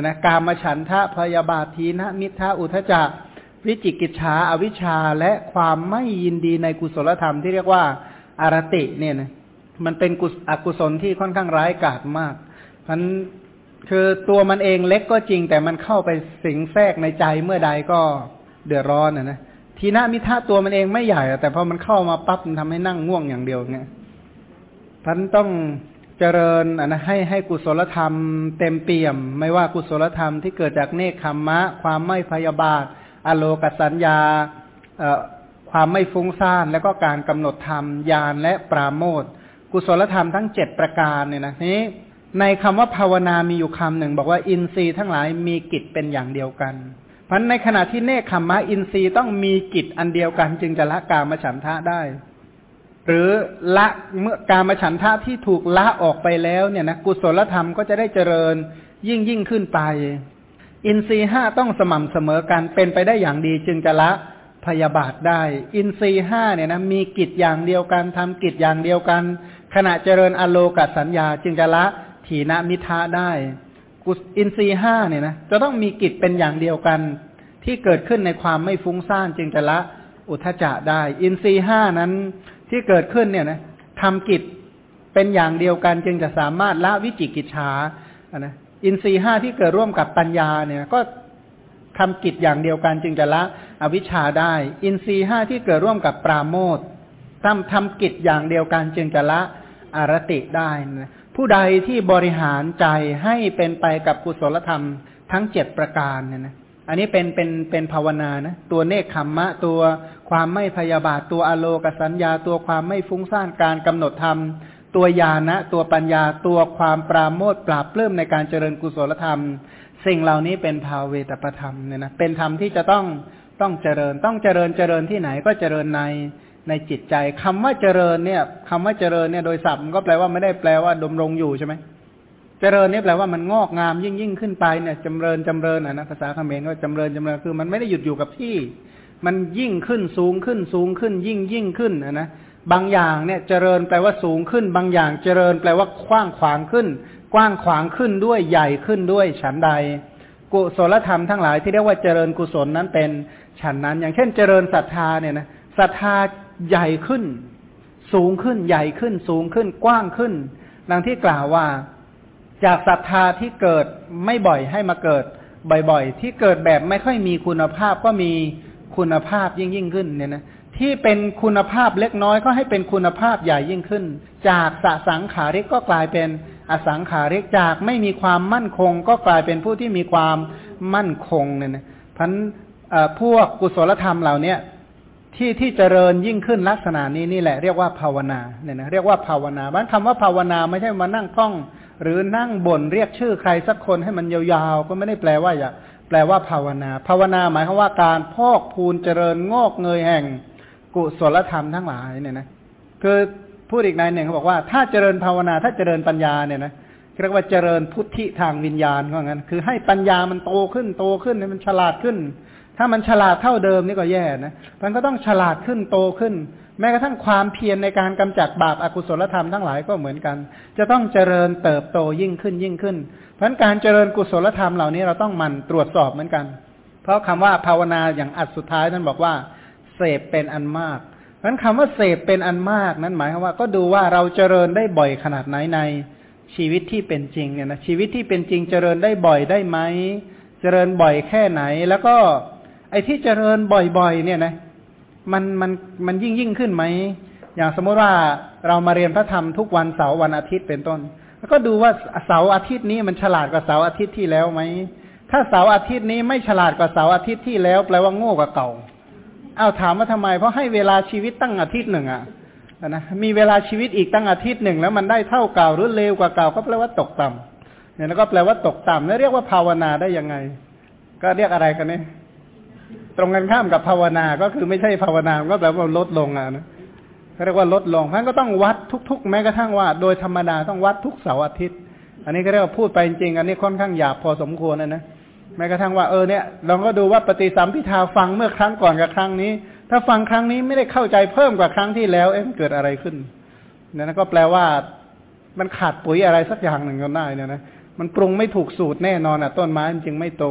นะการมาฉันทะพยาบาทีนะมิทะอุทจัก วิจิกิจฉาอวิชชาและความไม่ยินดีในกุศลธรรมที่เรียกว่าอารติเนี่ยนะมันเป็นกุศอกุศลที่ค่อนข้างร้ายกาจมากพันคือตัวมันเองเล็กก็จริง แต่มันเข้าไปสิงแทรกในใจเมื่อใดก็เดือดร้อนนะนะทีนามิท่าตัวมันเองไม่ใหญ่แต่พอมันเข้ามาปั๊บมันทำให้นั่งง่วงอย่างเดียวเนี่ยพันต้องเจริญนะให้ให้กุศลธรรมเต็มเปี่ยม ไม่ว่ากุศลธรรมที่เกิดจากเนคขมมะ ความไม่พยาบาท อโลกสัญญาความไม่ฟุ้งซ่านแล้วก็การกำหนดธรรมญาณและปราโมทกุศลธรรมทั้งเจ็ดประการเนี่ยนะนี้ในคำว่าภาวนามีอยู่คำหนึ่ง บอกว่าอินทรีย์ทั้งหลายมีกิจเป็นอย่างเดียวกันเพราะในขณะที่เนคขมมะอินทรีย์ต้องมีกิจอันเดียวกัน จึงจะละกามฉันทะได้ หรือละเมื่อกามฉันทะที่ถูกละออกไปแล้วเนี่ยนะกุศลธรรมก็จะได้เจริญยิ่งยิ่งขึ้นไป อินทรีห้าต้องสม่ำเสมอกันเป็นไปได้อย่างดีจึงจะละพยาบาทได้ อินทรีห้าเนี่ยนะมีกิจอย่างเดียวกันทำกิจอย่างเดียวกัน ขณะเจริญอโลกัสัญญา จึงจะละถีนมิทะได้กุอินทรีห้าเนี่ยนะจะต้องมีกิจเป็นอย่างเดียวกัน ที่เกิดขึ้นในความไม่ฟุ้งซ่านจึงจะละอุทจจะได้ อินทรีห้านั้นที่เกิดขึ้นเนี่ยนะทำกิจเป็นอย่างเดียวกันจึงจะสามารถละวิจิกิจฉานะ อินทรีห้าที่เกิดร่วมกับปัญญาเนี่ยก็ทำกิจอย่างเดียวกันจึงจะละอวิชชาได้ อินทรีห้าที่เกิดร่วมกับปราโมททำทำกิจอย่างเดียวกันจึงจะละอารติได้นะผู้ใดที่บริหารใจให้เป็นไปกับกุศลธรรมทั้งเจ็ดประการเนี่ยนะอันนี้เป็นเป็นเป็นภาวนานะตัวเนคขมมะ ตัวความไม่พยาบาทตัวอโลกสัญญา ตัวความไม่ฟุ้งซ่านการกำหนดธรรม ตัวญาณะตัวปัญญาตัวความปราโมทปราบเพิ่มในการเจริญกุศลธรรม สิ่งเหล่านี้เป็นภาเวตประธรรมเนี่ยนะเป็นธรรมที่จะต้องต้องเจริญต้องเจริญเจริญที่ไหนก็เจริญในในจิตใจคำว่าเจริญเนี่ยคำว่าเจริญเนี่ยโดยศัพท์มันก็แปลว่าไม่ได้แปลว่าดมรงอยู่ใช่ไหมเจริญนี่แปลว่ามันงอกงามยิ่งยิ่งขึ้นไปเนี่ยจำเริญจำเริญอะนะภาษาเขมรก็จำเริญจำเริญคือ มันไม่ได้หยุดอยู่กับที่ มันยิ่งขึ้นสูงขึ้นสูงขึ้นยิ่งยิ่งขึ้นอะนะ บางอย่างเนี่ยเจริญแปลว่าสูงขึ้น บางอย่างเจริญแปลว่ากว้างขวางขึ้น กว้างขวางขึ้นด้วยใหญ่ขึ้นด้วยฉันใด กุศลธรรมทั้งหลายที่เรียกว่าเจริญกุศลนั้นเป็นฉันนั้น อย่างเช่น เจริญศรัทธาเนี่ยนะศรัทธาใหญ่ขึ้น สูงขึ้นใหญ่ขึ้น สูงขึ้นกว้างขึ้นดังที่กล่าวว่า จากศรัทธาที่เกิดไม่บ่อยให้มาเกิด บ่อยๆ ที่เกิดแบบไม่ค่อยมีคุณภาพก็มีคุณภาพยิ่งยิ่งขึ้นเนี่ยนะ ที่เป็นคุณภาพเล็กน้อยก็ให้เป็นคุณภาพใหญ่ยิ่งขึ้น จากสสังขาริกก็กลายเป็นอสังขาริกจากไม่มีความมั่นคง ก็กลายเป็นผู้ที่มีความมั่นคงเนี่ยนะพันพวกกุศลธรรมเหล่าเนี้ยที่ที่เจริญยิ่งขึ้นลักษณะนี้นี่แหละเรียกว่าภาวนาเนี่ยนะเรียกว่าภาวนาบ้านคำว่าภาวนาไม่ใช่มานั่งท่อง หรือนั่งบ่นเรียกชื่อใครสักคนให้มันยาวๆ ก็ไม่ได้แปลว่าอย่าแปลว่าภาวนา ภาวนาหมายความว่าการพอกพูนเจริญงอกเงยแห่ง กุศลธรรมทั้งหลายเนี่ยนะคือพูดอีกนายหนึ่งเขาบอกว่าถ้าเจริญภาวนาถ้าเจริญปัญญาเนี่ยนะเรียกว่าเจริญพุทธิทางวิญญาณก็งั้น คือให้ปัญญามันโตขึ้นโตขึ้นให้มันฉลาดขึ้น ถ้ามันฉลาดเท่าเดิมนี่ก็แย่นะมันก็ต้องฉลาดขึ้นโตขึ้น แม้กระทั่งความเพียรในการกำจัดบาปอากุศลธรรมทั้งหลายก็เหมือนกัน จะต้องเจริญเติบโตยิ่งขึ้นยิ่งขึ้น เพราะการเจริญกุศลธรรมเหล่านี้เราต้องมันตรวจสอบเหมือนกัน เพราะคำว่าภาวนาอย่างอัดสุดท้ายนั้นบอกว่า เสพเป็นอันมากเพราะคำว่าเสพเป็นอันมากนั้นหมายความว่า ก็ดูว่าเราเจริญได้บ่อยขนาดไหนในชีวิตที่เป็นจริงเนี่ยนะชีวิตที่เป็นจริงเจริญได้บ่อยได้ไหมเจริญบ่อยแค่ไหน แล้วก็ไอ้ที่เจริญบ่อยๆ เนี่ยนะมันมันมันยิ่งยิ่งขึ้นไหมอย่างสมมติว่าเรามาเรียนพระธรรมทุกวันเสาร์วันอาทิตย์เป็นต้น แล้วก็ดูว่าเสาร์อาทิตย์นี้มันฉลาดกว่าเสาร์อาทิตย์ที่แล้วไหมถ้าเสาร์อาทิตย์นี้ไม่ฉลาดกว่าเสาร์อาทิตย์ที่แล้ว แปลว่าโง่กว่าเก่า เอาถามว่าทำไม เพราะให้เวลาชีวิตตั้งอาทิตย์หนึ่งอะนะมีเวลาชีวิตอีกตั้งอาทิตย์หนึ่งแล้วมันได้เท่าเก่าหรือเลวกว่าเก่าก็แปลว่าตกต่ำเนี่ยแล้วก็แปลว่าตกต่ำแล้วเรียกว่าภาวนาได้ยังไง ก็เรียกอะไรกันเนี่ยตรงกันข้ามกับภาวนาก็คือไม่ใช่ภาวนาก็แปลว่าลดลงอะนะเรียกว่าลดลงเพราะก็ต้องวัดทุก ๆ แม้กระทั่งว่า โดยธรรมดาต้องวัดทุกเสาร์อาทิตย์ อันนี้ก็เรียกว่าพูดไปจริงอันนี้ค่อนข้างหยาบพอสมควรนะนะ ม้กระทั่งว่าเออเนี่ยเราก็ดูว่าปฏิสัมพิทาฟังเมื่อครั้งก่อนกับครั้งนี้ ถ้าฟังครั้งนี้ไม่ได้เข้าใจเพิ่มกว่าครั้งที่แล้ว เอ๊ะเกิดอะไรขึ้นนั่นก็แปลว่ามันขาดปุ๋ยอะไรสักอย่างหนึ่งก็ได้เนี่ยนะมันปรุงไม่ถูกสูตรแน่นอนอะต้นไม้มันจึงไม่โต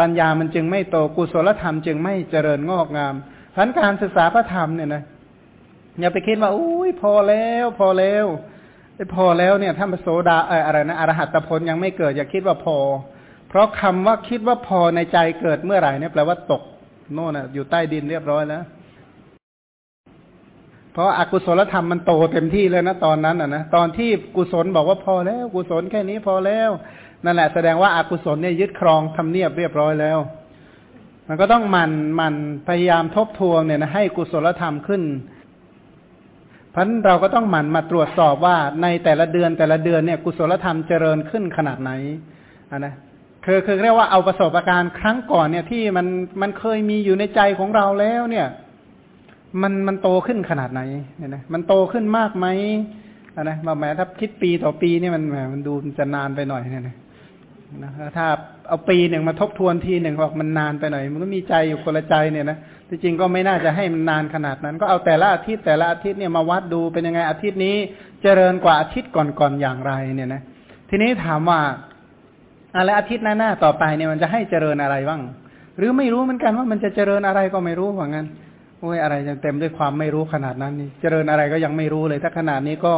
ปัญญามันจึงไม่โตกุศลธรรมจึงไม่เจริญงอกงามพันการศึกษาพระธรรมเนี่ยนะอย่าไปคิดว่าอุ้ยพอแล้ว พอแล้วพอแล้วเนี่ยถ้ามาโสดาอะไรนะอรหัตผลยังไม่เกิดอย่าคิดว่าพอ เพราะคำว่าคิดว่าพอในใจเกิดเมื่อไหร่เนี่ยแปลว่าตกโน่นอะอยู่ใต้ดินเรียบร้อยแล้วเพราะอากุศลธรรมมันโตเต็มที่เลยนะตอนนั้นอะนะตอนที่กุศลบอกว่าพอแล้ว กุศลแค่นี้พอแล้ว นั่นแหละแสดงว่าอากุศลเนี่ยยึดครองทำเนียบเรียบร้อยแล้ว มันก็ต้องมันมันพยายามทบทวงเนี่ยนะให้กุศลธรรมขึ้นเพราะเราก็ต้องหมั่นมาตรวจสอบว่าในแต่ละเดือนแต่ละเดือนเนี่ย กุศลธรรมเจริญขึ้นขนาดไหนอะนะ คือคือเรียกว่าเอาประสบการณ์ครั้งก่อนเนี่ยที่มันมันเคยมีอยู่ในใจของเราแล้วเนี่ย มันมันโตขึ้นขนาดไหนเนี่ยนะมันโตขึ้นมากไหมนะมาแม้ถ้าคิดปีต่อปีเนี่ยมันแหมมันดูจะนานไปหน่อยเนี่ยนะนะถ้าเอาปีหนึ่งมาทบทวนทีหนึ่งบอกมันนานไปหน่อย มันก็มีใจอยู่คนละใจเนี่ยนะที่จริงก็ไม่น่าจะให้มันนานขนาดนั้น ก็เอาแต่ละอาทิตย์แต่ละอาทิตย์เนี่ยมาวัดดูเป็นยังไงอาทิตย์นี้เจริญกว่าอาทิตย์ก่อนๆอย่างไรเนี่ยนะทีนี้ถามว่า อะไรอาทิตย์หน้าต่อไปเนี่ยมันจะให้เจริญอะไรบ้าง หรือไม่รู้เหมือนกันว่ามันจะเจริญอะไรก็ไม่รู้ว่างั้นโอ้ยอะไรยังเต็มด้วยความไม่รู้ขนาดนั้นนี่เจริญอะไรก็ยังไม่รู้เลย ถ้าขนาดนี้ก็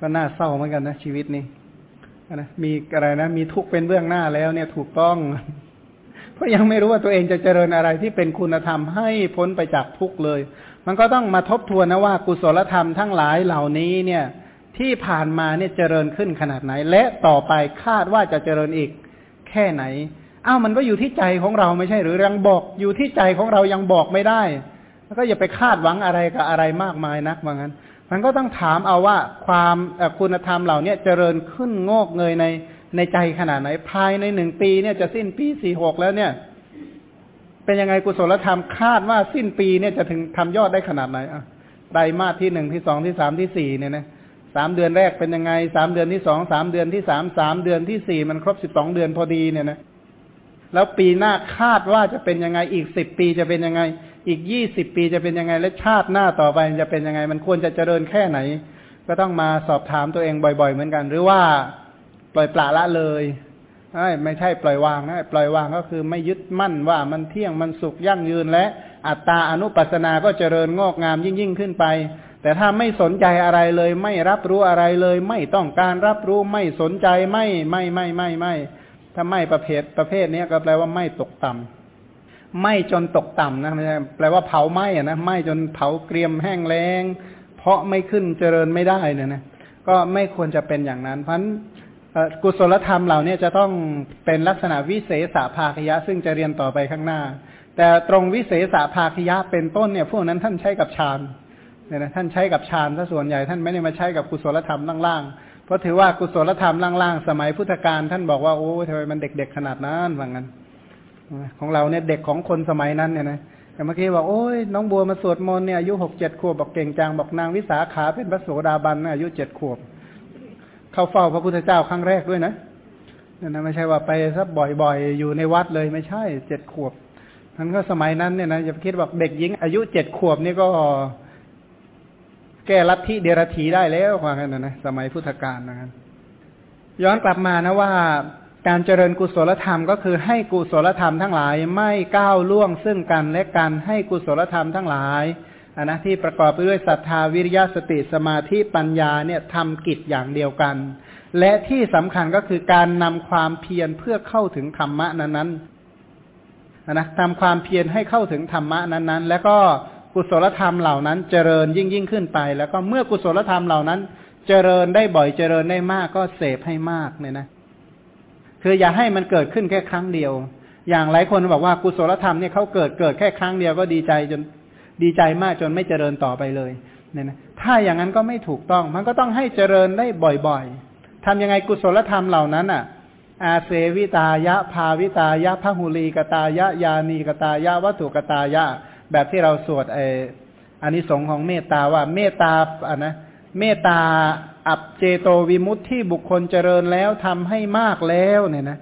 ก็น่าเศร้าเหมือนกันนะชีวิตนี้นะมีอะไรนะมีทุกข์เป็นเบื้องหน้าแล้วเนี่ยถูกต้อง เพราะยังไม่รู้ว่าตัวเองจะเจริญอะไรที่เป็นคุณธรรมให้พ้นไปจากทุกข์เลย มันก็ต้องมาทบทวนนะว่ากุศลธรรมทั้งหลายเหล่านี้เนี่ย ที่ผ่านมาเนี่ยเจริญขึ้นขนาดไหน และต่อไปคาดว่าจะเจริญอีกแค่ไหนอ้าวมันก็อยู่ที่ใจของเราไม่ใช่ หรือยังบอกอยู่ที่ใจของเรายังบอกไม่ได้แล้วก็อย่าไปคาดหวังอะไรกับอะไรมากมายนักว่างั้น มันก็ต้องถามเอาว่าความคุณธรรมเหล่านี้เจริญขึ้นงอกเงยในในใจขนาดไหน ภายในหนึ่งปีเนี่ยจะสิ้นปีสี่หกแล้วเนี่ย เป็นยังไงกุศลธรรมคาดว่าสิ้นปีเนี่ยจะถึงทำยอดได้ขนาดไหนอะไตรมาสที่หนึ่งที่สองที่สามที่สี่เนี่ยนะ สามเดือนแรกเป็นยังไงสามเดือนที่สองสามเดือนที่สามสามเดือนที่สี่มันครบสิบสองเดือนพอดีเนี่ยนะแล้วปีหน้าคาดว่าจะเป็นยังไงอีกสิบปีจะเป็นยังไง อีกยี่สิบปีจะเป็นยังไง และชาติหน้าต่อไปจะเป็นยังไง มันควรจะเจริญแค่ไหน ก็ต้องมาสอบถามตัวเองบ่อย ๆ เหมือนกัน หรือว่าปล่อยปละละเลยไม่ใช่ปล่อยวางนะปล่อยวางก็คือไม่ยึดมั่นว่ามันเที่ยงมันสุขยั่งยืนและอัตตาอนุปัสนาก็เจริญงอกงามยิ่งยิ่งขึ้นไป แต่ถ้าไม่สนใจอะไรเลย ไม่รับรู้อะไรเลย ไม่ต้องการรับรู้ไม่สนใจไม่ไม่ไม่ไม่ไม่ถ้าไม่ประเภทประเภทนี้ก็แปลว่าไม่ตกต่ำไม่จนตกต่ำนะไม่ใช่แปลว่าเผาไหม้อะนะไหม้จนเผาเกรียมแห้งแล้ง เพราะไม่ขึ้นเจริญไม่ได้เนี่ยนะก็ไม่ควรจะเป็นอย่างนั้น เพราะกุศลธรรมเหล่านี้จะต้องเป็นลักษณะวิเศษภาคยะ ซึ่งจะเรียนต่อไปข้างหน้า แต่ตรงวิเศษภาคยะเป็นต้นเนี่ย พวกนั้นท่านใช้กับฌานเเนี่ยนะท่านใช้กับฌานซะส่วนใหญ่ท่านไม่ได้มาใช้กับกุศลธรรมล่างๆ เพราะถือว่ากุศลธรรมล่างๆ สมัยพุทธกาลท่านบอกว่าโอ้ทำไมมันเด็กๆขนาดนั้นว่างั้นของเราเนี่ยเด็กของคนสมัยนั้นเนี่ยนะแต่เมื่อกี้บอกโอ้ยน้องบัวมาสวดมนต์เนี่ยอายุหกเจ็ดขวบบอกเก่งจังบอกนางวิสาขาเป็นพระโสดาบันอายุเจ็ดขวบ เข้าเฝ้าพระพุทธเจ้าครั้งแรกด้วยนะนั่นนะไม่ใช่ว่าไปสักบ่อยๆ อยู่ในวัดเลยไม่ใช่เจ็ดขวบนั้นก็สมัยนั้นเนี่ยนะอย่าคิดว่าเด็กหญิงอายุเจ็ดขวบนี่ก็ แก้ลัทธิเดรัจฉีได้แล้วว่ากันนะนะสมัยพุทธกาลนะครับย้อนกลับมานะว่าการเจริญกุศลธรรมก็คือให้กุศลธรรมทั้งหลายไม่ก้าวล่วงซึ่งกันและกันให้กุศลธรรมทั้งหลายนนะที่ประกอบไปด้วยศรัทธาวิริยะสติสมาธิปัญญาเนี่ยทำกิจอย่างเดียวกัน และที่สำคัญก็คือการนำความเพียรเพื่อเข้าถึงธรรมะนั้นๆนะทำความเพียรให้เข้าถึงธรรมะนั้นๆ แล้วก็ กุศลธรรมเหล่านั้นเจริญยิ่งยิ่งขึ้นไป แล้วก็เมื่อกุศลธรรมเหล่านั้น เจริญได้บ่อยเจริญได้มากก็เสพให้มากเนี่ยนะ คืออย่าให้มันเกิดขึ้นแค่ครั้งเดียว อย่างหลายคนบอกว่ากุศลธรรมเนี่ยเขาเกิดเกิดแค่ครั้งเดียวก็ดีใจจนดีใจมากจนไม่เจริญต่อไปเลยเนี่ยนะถ้าอย่างนั้นก็ไม่ถูกต้อง มันก็ต้องให้เจริญได้บ่อยๆทำยังไงกุศลธรรมเหล่านั้นอะ อาเสวิตายะ ภาวิตายะพหุลีกตายะ ยานีกตายะ วัตถุกตายะ แบบที่เราสวดไออันนี้สงของเมตตาว่าเมตตาอะนะเมตตาอับเจโตวิมุตที่บุคคลเจริญแล้วทำให้มากแล้วเนี่ยนะ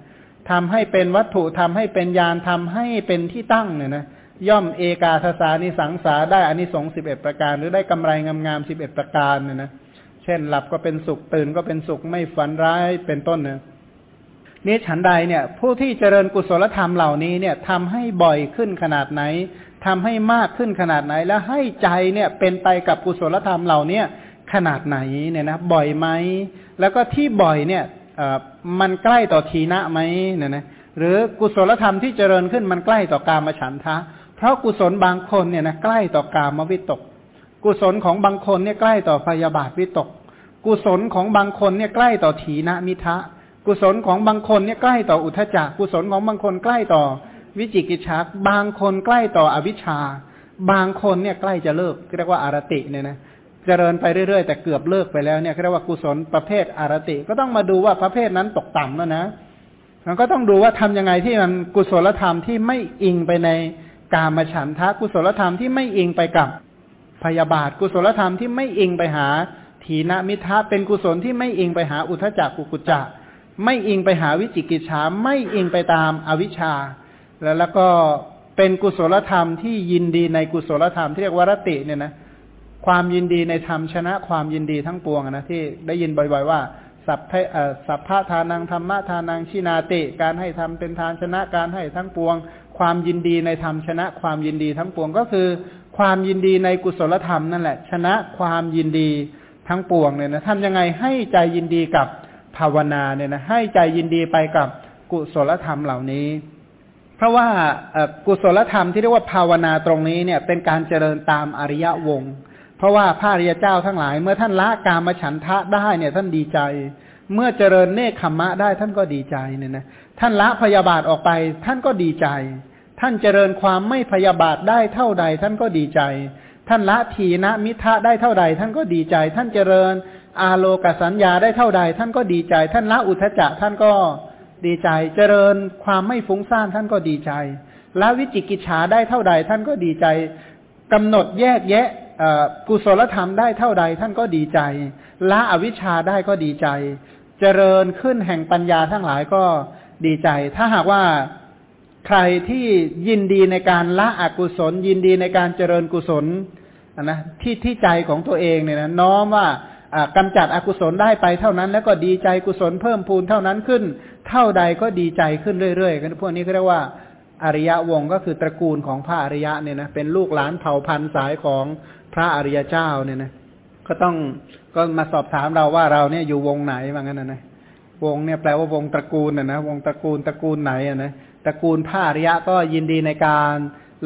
ทำให้เป็นวัตถุทำให้เป็นญาณทำให้เป็นที่ตั้งเนี่ยนะย่อมเอกาทสานิสังสาได้อานิสงส์สิบเอ็ดประการ หรือได้กำไรงามๆสิบเอ็ดประการเนี่ยนะเช่นหลับก็เป็นสุขตื่นก็เป็นสุขไม่ฝันร้ายเป็นต้นเนี่ยนี่ฉันใดเนี่ย ผู้ที่เจริญกุศลธรรมเหล่านี้เนี่ยทำให้บ่อยขึ้นขนาดไหน ทำให้มากขึ้นขนาดไหน แล้วให้ใจเนี่ยเป็นไปกับกุศลธรรมเหล่าเนี้ยขนาดไหนเนี่ยนะบ่อยไหมแล้วก็ที่บ่อยเนี่ยมันใกล้ต่อทีนะไหมเนี่ยนะหรือกุศลธรรมที่เจริญขึ้นมันใกล้ต่อกามฉันทะ เพราะกุศลบางคนเนี่ยนะใกล้ต่อกามวิตก กุศลของบางคนเนี่ยใกล้ต่อพยาบาทวิตก กุศลของบางคนเนี่ยใกล้ต่อถีนมิทะ กุศลของบางคนเนี่ยใกล้ต่ออุทจักกุศลของบางคนใกล้ต่อ วิจิกิจฉาบางคนใกล้ต่ออวิชชา บางคนเนี่ยใกล้จะเลิกเรียกว่าอารติเนี่ยนะเจริญไปเรื่อยๆแต่เกือบเลิกไปแล้วเนี่ยเรียกว่ากุศลประเภทอารติ ก็ต้องมาดูว่าประเภทนั้นตกต่ำแล้วนะมันก็ต้องดูว่าทำยังไงที่มันกุศลธรรมที่ไม่อิงไปในกามฉันทะกุศลธรรมที่ไม่อิงไปกับพยาบาท กุศลธรรมที่ไม่อิงไปหาถีนมิทะเป็นกุศลที่ไม่อิงไปหาอุทจักกุกุจจะไม่อิงไปหาวิจิกิจฉาไม่อิงไปตามอวิชชา แล้วแล้วก็เป็นกุศลธรรมที่ยินดีในกุศลธรรมที่เรียกวรติเนี่ยนะความยินดีในธรรมชนะความยินดีทั้งปวงนะที่ได้ยินบ่อย ๆ ว่าสัพพะสัพพะทานังธรรมะทานังชินาติการให้ทำเป็นทานชนะการให้ทั้งปวง ความยินดีในธรรมชนะ ความยินดีทั้งปวงก็คือ ความยินดีในกุศลธรรมนั่นแหละ ชนะความยินดีทั้งปวงเนี่ยนะทำยังไงให้ใจยินดีกับภาวนาเนี่ยนะให้ใจยินดีไปกับกุศลธรรมเหล่านี้ พราะว่ากุศลธรรมที่เรียกว่าภาวนาตรงนี้เนี่ยเป็นการเจริญตามอริยวง เพราะว่าพระอริยเจ้าทั้งหลาย เมื่อท่านละกามฉันทะได้เนี่ยท่านดีใจ เมื่อเจริญเนคขมมะได้ท่านก็ดีใจเนี่ยนะท่านละพยาบาทออกไปท่านก็ดีใจ ท่านเจริญความไม่พยาบาทได้เท่าใด ท่านก็ดีใจ ท่านละทีนะมิทะได้เท่าใด ท่านก็ดีใจ ท่านเจริญอาโลกสัญญาได้เท่าใด ท่านก็ดีใจ ท่านละอุทจจะท่านก็ด ดีใจ เจริญความไม่ฟุ้งซ่านท่านก็ดีใจ และวิจิกิจฉาได้เท่าใดท่านก็ดีใจกำหนดแยกแยะกุศลธรรมได้เท่าใดท่านก็ดีใจละอวิชชาได้ก็ดีใจ เจริญขึ้นแห่งปัญญาทั้งหลายก็ดีใจ ถ้าหากว่าใครที่ยินดีในการละอกุศล ยินดีในการเจริญกุศลนะที่ที่ใจของตัวเองเนี่ยนะน้อมว่ากำจัดอกุศลได้ไปเท่านั้น แล้วก็ดีใจกุศลเพิ่มพูนเท่านั้นขึ้น เท่าใดก็ดีใจขึ้นเรื่อยๆกันพวกนี้ก็เรียกว่าอริยวงก็คือตระกูลของพระอริยะเนี่ยนะเป็นลูกหลานเผ่าพันธุ์สายของพระอริยเจ้าเนี่ยนะก็ต้องก็มาสอบถามเราว่าเราเนี่ยอยู่วงไหนว่างั้นนะนะวงเนี่ยแปลว่าวงตระกูลนะนะวงตระกูลตระกูลไหนอะนะตระกูลพระอริยะก็ยินดีในการ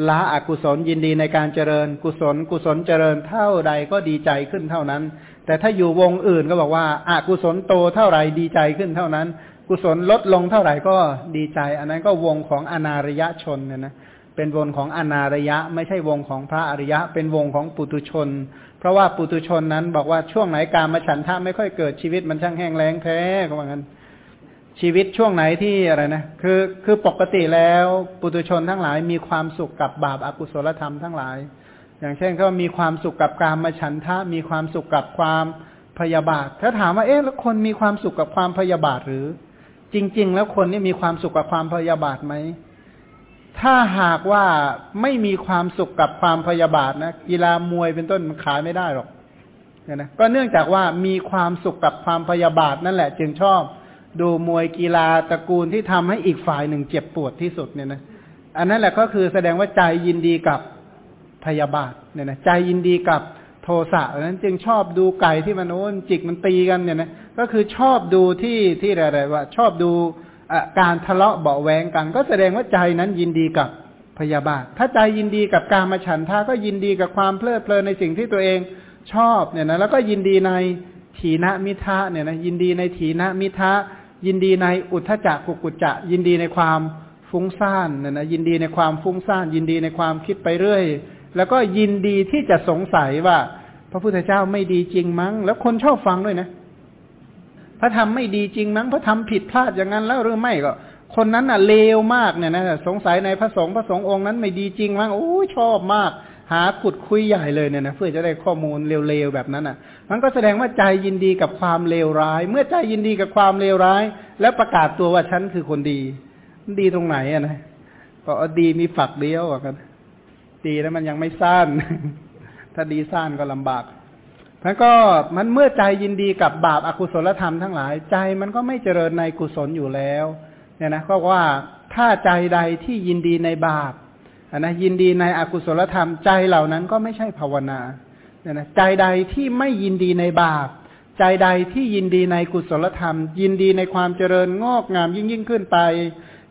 ละอกุศลยินดีในการเจริญ กุศล กุศลเจริญเท่าใดก็ดีใจขึ้นเท่านั้น แต่ถ้าอยู่วงอื่นก็บอกว่าอากุศลโตเท่าไหร่ดีใจขึ้นเท่านั้น กุศลลดลงเท่าไหร่ก็ดีใจ อันนั้นก็วงของอนาริยชนเนี่ยนะเป็นวงของอนาริยะ ไม่ใช่วงของพระอริยะ เป็นวงของปุตุชน เพราะว่าปุตุชนนั้นบอกว่าช่วงไหนการมาฉันทะไม่ค่อยเกิดชีวิตมันช่างแห้งแล้งแท้ก็ว่างั้นชีวิตช่วงไหนที่อะไรนะคือคือปกติแล้วปุตุชนทั้งหลายมีความสุขกับบาปอากุศลธรรมทั้งหลาย อย่างเช่นเขามีความสุขกับการมาฉันทะ มีความสุขกับความพยาบาท ถ้าถามว่าเอ๊ะแล้วคนมีความสุขกับความพยาบาทหรือ จริง ๆ แล้วคนนี่มีความสุขกับความพยาบาทไหม ถ้าหากว่าไม่มีความสุขกับความพยาบาทนะกีฬามวยเป็นต้นมันขายไม่ได้หรอกเนี่ยนะก็เนื่องจากว่ามีความสุขกับความพยาบาทนั่นแหละ จึงชอบ ดูมวยกีฬาตระกูลที่ทำให้อีกฝ่ายหนึ่งเจ็บปวดที่สุดเนี่ยนะอันนั้นแหละก็คือแสดงว่าใจยินดีกับพยาบาทเนี่ยนะใจยินดีกับ โทสะนั้นจึงชอบดูไก่ที่มันโอ้นจิกมันตีกันเนี่ยนะก็คือชอบดูที่ที่อะไรว่า ชอบดูการทะเลาะเบาแวงกัน ก็แสดงว่าใจนั้นยินดีกับพยาบาท ถ้าใจยินดีกับการมาฉันทาก็ยินดีกับความเพลิดเพลินในสิ่งที่ตัวเองชอบเนี่ยนะแล้วก็ยินดีในถีนมิทะเนี่ยนะยินดีในถีนมิทะยินดีในอุทธจักกุกุจจะ ยินดีในความฟุ้งซ่านเนี่ยนะยินดีในความฟุ้งซ่าน ยินดีในความคิดไปเรื่อย แล้วก็ยินดีที่จะสงสัยว่า พระพุทธเจ้าไม่ดีจริงมั้ง แล้วคนชอบฟังด้วยนะ พระธรรมไม่ดีจริงมั้ง พระธรรมผิดพลาดอย่างนั้นแล้วหรือไม่ก็ คนนั้นอะเลวมากเนี่ยนะสงสัยในพระสงฆ์พระสงฆ์องค์นั้นไม่ดีจริงมั้งโอ้ชอบมาก หาขุดคุยใหญ่เลยเนี่ยนะเพื่อจะได้ข้อมูลเร็วๆแบบนั้นอะ มันก็แสดงว่าใจยินดีกับความเลวร้าย เมื่อใจยินดีกับความเลวร้าย แล้วประกาศตัวว่าฉันคือคนดี ดีตรงไหนอะนะก็ดีมีฝักเดียวกัน ดีแล้วมันยังไม่สั้นถ้าดีสั้นก็ลำบากแล้วก็มันเมื่อใจยินดีกับบาปอากุศลธรรมทั้งหลาย ใจมันก็ไม่เจริญในกุศลอยู่แล้วเนี่ยนะก็ว่าถ้าใจใดที่ยินดีในบาปนนะยินดีในอกุศลธรรมใจเหล่านั้นก็ไม่ใช่ภาวนาเนี่ยนะใจใดที่ไม่ยินดีในบาป ใจใดที่ยินดีในกุศลธรรม ยินดีในความเจริญงอกงามยิ่งยิ่งขึ้นไป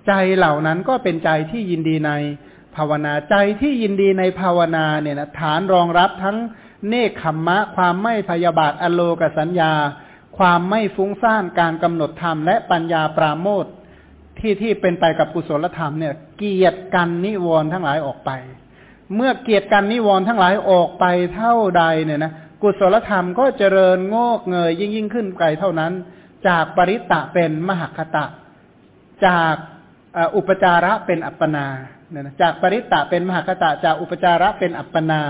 ใจเหล่านั้นก็เป็นใจที่ยินดีใน ภาวนาใจที่ยินดีในภาวนาเนี่ยนะฐานรองรับทั้งเนคขมมะ ความไม่พยาบาทอโลกสัญญา ความไม่ฟุ้งซ่านการกำหนดธรรมและปัญญาปราโมทที่ที่เป็นไปกับกุศลธรรมเนี่ย เกียรติกันนิวรณ์ทั้งหลายออกไป เมื่อเกียรติกันนิวรณ์ทั้งหลายออกไปเท่าใดเนี่ยนะกุศลธรรมก็เจริญงอกเงยยิ่งยิ่งขึ้นไกลเท่านั้น จากปริตตะเป็นมหคตะ จากอุปจาระเป็นอัปปนา เนี่ยนะจากปริตตะเป็นมหคตะจากอุปจาระเป็นอัปปนา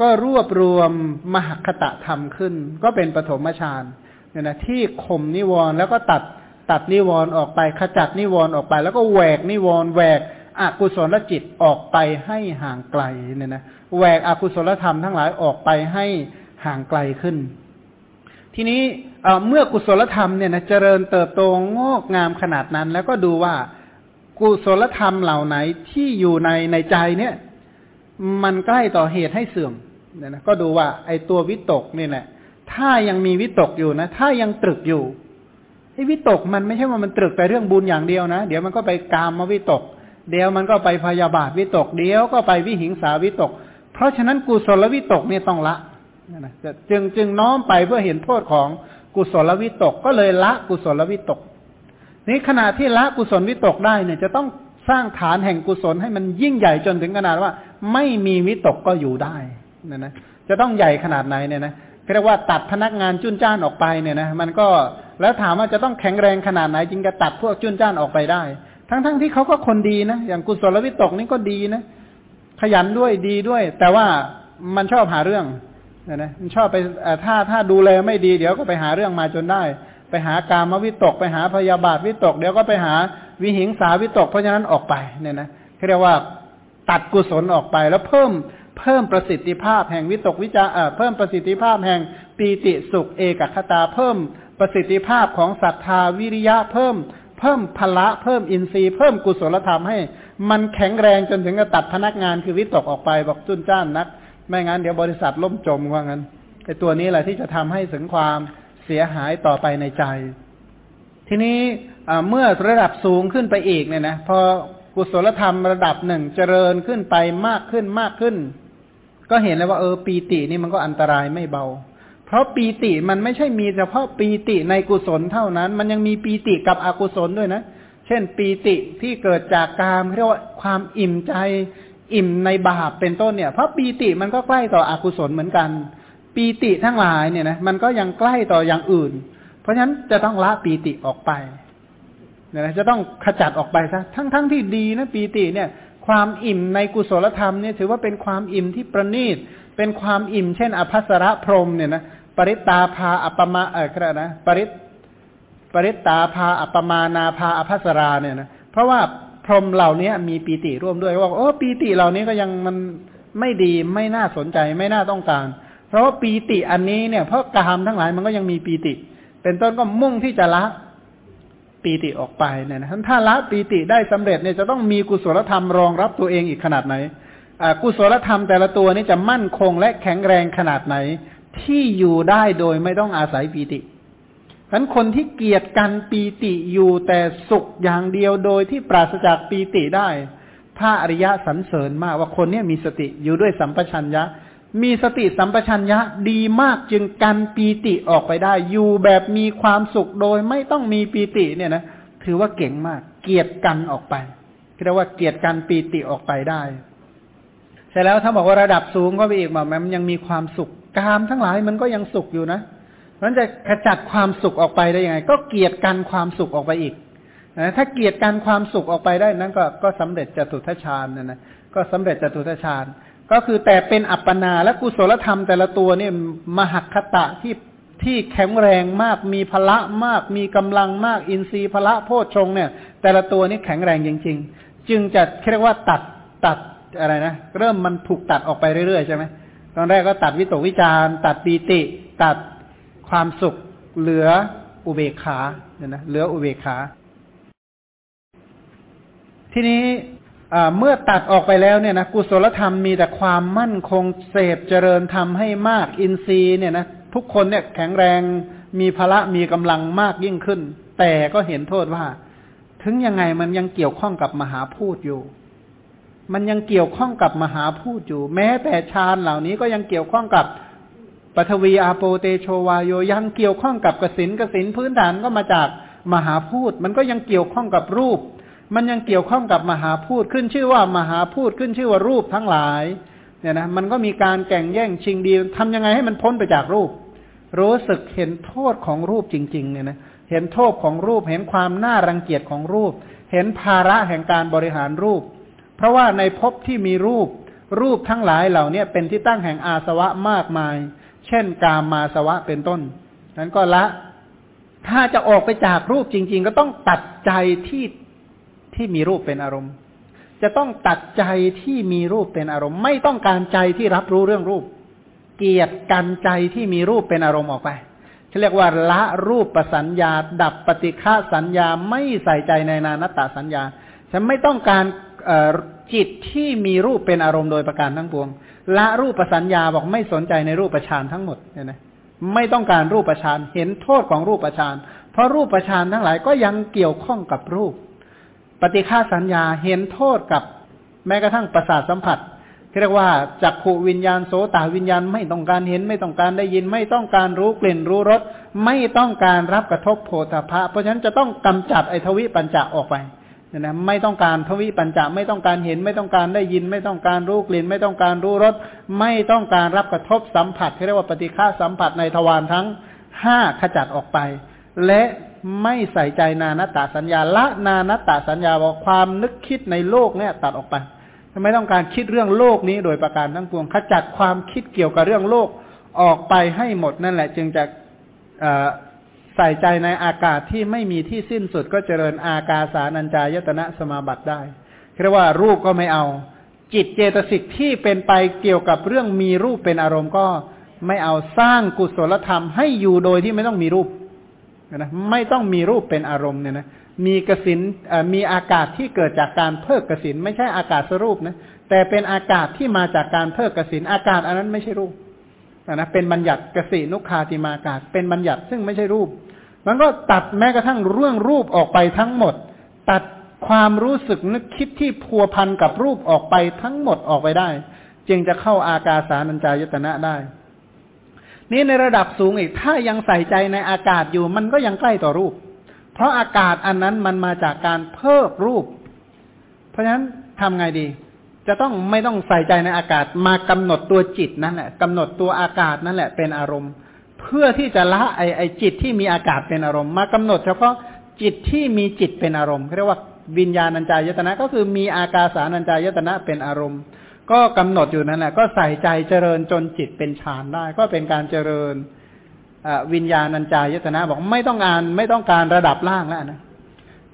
ก็รวบรวมมหคตะธรรมขึ้น ก็เป็นปฐมฌานเนี่ยนะที่ข่มนิวรณ์แล้วก็ตัดตัดนิวรณ์ออกไปขจัดนิวรณ์ออกไป แล้วก็แหวกนิวรณ์แหวกอกุศลจิตออกไปให้ห่างไกลเนี่ยนะแหวกอกุศลธรรมทั้งหลายออกไปให้ห่างไกลขึ้น ทีนี้เมื่อกุศลธรรมเนี่ยนะเจริญเติบโตงอกงามขนาดนั้น แล้วก็ดูว่า กุศลธรรมเหล่าไหนที่อยู่ในในใจเนี่ย มันใกล้ต่อเหตุให้เสื่อมเนี่ยนะก็ดูว่าไอ้ตัววิตกนี่แหละ ถ้ายังมีวิตกอยู่นะ ถ้ายังตรึกอยู่ไอ้วิตกมันไม่ใช่ว่ามันตรึกแต่เรื่องบุญอย่างเดียวนะ เดี๋ยวมันก็ไปกามมาวิตก เดี๋ยวมันก็ไปพยาบาทวิตก เดี๋ยวก็ไปวิหิงสาวิตก เพราะฉะนั้นกุศลวิตกเนี่ยต้องละนะจึงจึงน้อมไปเพื่อเห็นโทษของกุศลวิตกก็เลยละกุศลวิตก นี้ขณะที่ละกุศลวิตกได้เนี่ย จะต้องสร้างฐานแห่งกุศลให้มันยิ่งใหญ่จนถึงขนาดว่า ไม่มีวิตกก็อยู่ได้นะนะจะต้องใหญ่ขนาดไหนเนี่ยนะเรียกว่าตัดพนักงานจุนจ้านออกไปเนี่ยนะมันก็แล้วถามว่าจะต้องแข็งแรงขนาดไหนจึงจะตัดพวกจุนจ้านออกไปได้ ทั้งๆทที่เขาก็คนดีนะอย่างกุศลวิตกนี่ก็ดีนะขยันด้วยดีด้วย แต่ว่ามันชอบหาเรื่องนะนะมันชอบไปถ้าถ้าดูแลไม่ดีเดี๋ยวก็ไปหาเรื่องมาจนได้ ไปหาการมวิตก ไปหาพยาบาทวิตก เดี๋ยวก็ไปหาวิหิงสาวิตก เพราะฉะนั้นออกไปเนี่ยนะเรียกว่าตัดกุศลออกไปแล้วเพิ่มเพิ่มประสิทธิภาพแห่งวิตกวิจารเพิ่มประสิทธิภาพแห่งปีติสุขเอกคตา เพิ่มประสิทธิภาพของศรัทธาวิริยะเพิ่ม เพิ่มพละเพิ่มอินทรีย์เพิ่มกุศลธรรมให้ มันแข็งแรงจนถึงกับตัดพนักงานคือวิตกออกไปบอกจุนจ้านนัก ไม่งั้นเดี๋ยวบริษัทล่มจมว่างั้นไอตัวนี้แหละที่จะทำให้ถึงความ เสียหายต่อไปในใจ ทีนี้เมื่อระดับสูงขึ้นไปอีกเนี่ยนะพอกุศลธรรมระดับหนึ่งเจริญขึ้นไปมากขึ้นมากขึ้น ก็เห็นแล้วว่าเออปีตินี่มันก็อันตรายไม่เบา เพราะปีติมันไม่ใช่มีเฉพาะปีติในกุศลเท่านั้น มันยังมีปีติกับอกุศลด้วยนะ เช่น ปีติที่เกิดจากการเรียกว่าความอิ่มใจ อิ่มในบาปเป็นต้นเนี่ย เพราะปีติมันก็ใกล้ต่ออกุศลเหมือนกัน ปีติทั้งหลายเนี่ยนะมันก็ยังใกล้ต่ออย่างอื่น เพราะฉะนั้นจะต้องละปีติออกไปเนี่ยนะจะต้องขจัดออกไปซะทั้งๆทที่ดีนะปีติเนี่ย ความอิ่มในกุศลธรรมเนี่ยถือว่าเป็นความอิ่มที่ประณีตเป็นความอิ่มเช่น อภัสรพรมเนี่ยนะปริตตาภาอัปมาเออครับนะปริตปริตตาภาอัปมานาภาอภัสราเนี่ยนะเพราะว่าพรมเหล่านี้มีปีติร่วมด้วยว่าโอ้ปีติเหล่านี้ก็ยังมันไม่ดีไม่น่าสนใจไม่น่าต้องการ เพราะว่าปีติอันนี้เนี่ยเพราะกามทั้งหลายมันก็ยังมีปีติ เป็นต้นก็มุ่งที่จะละปีติออกไปเนี่ยนะถ้าละปีติได้สำเร็จเนี่ยจะต้องมีกุศลธรรมรองรับตัวเองอีกขนาดไหนกุศลธรรมแต่ละตัวนี้จะมั่นคงและแข็งแรงขนาดไหน ที่อยู่ได้โดยไม่ต้องอาศัยปีติฉะนั้นคนที่เกียดกันปีติอยู่แต่สุขอย่างเดียวโดยที่ปราศจากปีติได้ พระอริยะสรรเสริญมากว่าคนนี้มีสติอยู่ด้วยสัมปชัญญะ มีสติสัมปชัญญะดีมากจึงกันปีติออกไปได้ อยู่แบบมีความสุขโดยไม่ต้องมีปีติเนี่ยนะถือว่าเก่งมาก เกียดกันออกไปเรียกว่าเกียดกันปีติออกไปได้ เสร็จแล้วถ้าบอกว่าระดับสูงก็ไปอีกแบบมันยังมีความสุขกามทั้งหลายมันก็ยังสุขอยู่นะมันจะขจัดความสุขออกไปได้ยังไง ก็เกียดกันความสุขออกไปอีกนะถ้าเกียดกันความสุขออกไปได้นั้นก็ก็สำเร็จจตุทัชฌานนะนะก็สำเร็จจตุทัชฌาน ก็คือแต่เป็นอัปปนาและกุศลธรรมแต่ละตัวเนี่ยมหัคตะที่ที่แข็งแรงมากมีพละมาก มีกำลังมาก อินทรีย์พละโพชฌงเนี่ย แต่ละตัวนี้แข็งแรงจริง ๆ จึงจะเรียกว่าตัดตัดอะไรนะ เริ่มมันถูกตัดออกไปเรื่อยๆใช่ไหมตอนแรกก็ตัดวิตกวิจารตัดปีติ ตัดความสุขเหลืออุเบกขาเนี่ยนะเหลืออุเบกขา ทีนี้ เมื่อตัดออกไปแล้วเนี่ยนะกุศลธรรมมีแต่ความมั่นคงเสพเจริญทำให้มากอินทรีย์เนี่ยนะทุกคนเนี่ยแข็งแรงมีพละมีกำลังมากยิ่งขึ้น แต่ก็เห็นโทษว่า ถึงยังไงมันยังเกี่ยวข้องกับมหาพูดอยู่ มันยังเกี่ยวข้องกับมหาพูดอยู่ แม้แต่ฌานเหล่านี้ก็ยังเกี่ยวข้องกับปฐวีอาโปเตโชวาโยยังเกี่ยวข้องกับกสินกสินพื้นฐานก็มาจากมหาพูด มันก็ยังเกี่ยวข้องกับรูป มันยังเกี่ยวข้องกับมหาพูดขึ้นชื่อว่ามหาพูดขึ้นชื่อว่ารูปทั้งหลายเนี่ยนะมันก็มีการแข่งแย่งชิงดีทำยังไงให้มันพ้นไปจากรูป รู้สึกเห็นโทษของรูปจริง ๆ เนี่ยนะเห็นโทษของรูป เห็นความน่ารังเกียจของรูป เห็นภาระแห่งการบริหารรูป เพราะว่าในภพที่มีรูป รูปทั้งหลายเหล่านี้เป็นที่ตั้งแห่งอาสวะมากมาย เช่น กามาสวะเป็นต้นนั้นก็ละ ถ้าจะออกไปจากรูปจริง ๆ ก็ต้องตัดใจที่ ที่มีรูปเป็นอารมณ์ จะต้องตัดใจที่มีรูปเป็นอารมณ์ ไม่ต้องการใจที่รับรู้เรื่องรูป เกียรติกันใจที่มีรูปเป็นอารมณ์ออกไปเขาเรียกว่าละรูปประสัญญา ดับปฏิฆาสัญญาไม่ใส่ใจในนานัตตสัญญา ฉันไม่ต้องการจิตที่มีรูปเป็นอารมณ์โดยประการทั้งปวง ละรูปประสัญญาบอกไม่สนใจในรูปประชานทั้งหมดเนี่ยนะไม่ต้องการรูปประชานเห็นโทษของรูปประชานเพราะรูปประชานทั้งหลายก็ยังเกี่ยวข้องกับรูป ปฏิฆาสัญญาเห็นโทษกับแม้กระทั่งประสาทสัมผัสเรียกว่าจักขูวิญญาณโสตวิญญาณไม่ต้องการเห็นไม่ต้องการได้ยิน ไม่ต้องการรู้กลิ่นรู้รสไม่ต้องการรับกระทบโพธาภะเพราะฉะนั้นจะต้องกำจัดไอทวิปัญจะออกไปนะนะไม่ต้องการทวิปัญจะไม่ต้องการเห็น ไม่ต้องการได้ยิน ไม่ต้องการรู้กลิ่น ไม่ต้องการรู้รสไม่ต้องการรับกระทบสัมผัสที่เรียกว่าปฏิฆาสัมผัสในทวารทั้งห้าขจัดออกไป และ ไม่ใส่ใจนานัตตาสัญญาละนานัตตาสัญญาบอกความนึกคิดในโลกเนี่ยตัดออกไปไม่ต้องการคิดเรื่องโลกนี้โดยประการทั้งปวงขจัดความคิดเกี่ยวกับเรื่องโลกออกไปให้หมดนั่นแหละ จึงจะใส่ใจในอากาศที่ไม่มีที่สิ้นสุดก็เจริญอากาสานัญจายตนะสมาบัติได้เรียกว่ารูปก็ไม่เอา จิตเจตสิกที่เป็นไปเกี่ยวกับเรื่องมีรูปเป็นอารมณ์ก็ไม่เอาสร้างกุศลธรรมให้อยู่โดยที่ไม่ต้องมีรูป นะไม่ต้องมีรูปเป็นอารมณ์เนี่ยนะมีกสินมีอากาศที่เกิดจากการเพิกกสินไม่ใช่อากาศสรูปนะแต่เป็นอากาศที่มาจากการเพิกกสินอากาศอันนั้นไม่ใช่รูปนะเป็นบัญญัติกสินุคาติมากาศ เป็นบัญญัติซึ่งไม่ใช่รูป มันก็ตัดแม้กระทั่งเรื่องรูปออกไปทั้งหมด ตัดความรู้สึกนึกคิดที่พัวพันกับรูปออกไปทั้งหมดออกไปได้ จึงจะเข้าอากาสานัญจายตนะได้ นี่ในระดับสูงอีก ถ้ายังใส่ใจในอากาศอยู่ มันก็ยังใกล้ต่อรูป เพราะอากาศอันนั้นมันมาจากการเพิกรูป เพราะฉะนั้นทำไงดี จะต้องไม่ต้องใส่ใจในอากาศมากำหนดตัวจิตนั่นแหละกำหนดตัวอากาศนั่นแหละเป็นอารมณ์ เพื่อที่จะละไอไอจิตที่มีอากาศเป็นอารมณ์ มากำหนดเฉพาะจิตที่มีจิตเป็นอารมณ์เรียกว่าวิญญาณัญจายตนะก็คือมีอากาสานัญจายตนะเป็นอารมณ์ ก็กำหนดอยู่นั่นแหละก็ใส่ใจเจริญจนจิตเป็นฌานได้ ก็เป็นการเจริญวิญญาณัญจายตนะบอกไม่ต้องการไม่ต้องการระดับล่างแล้วนะ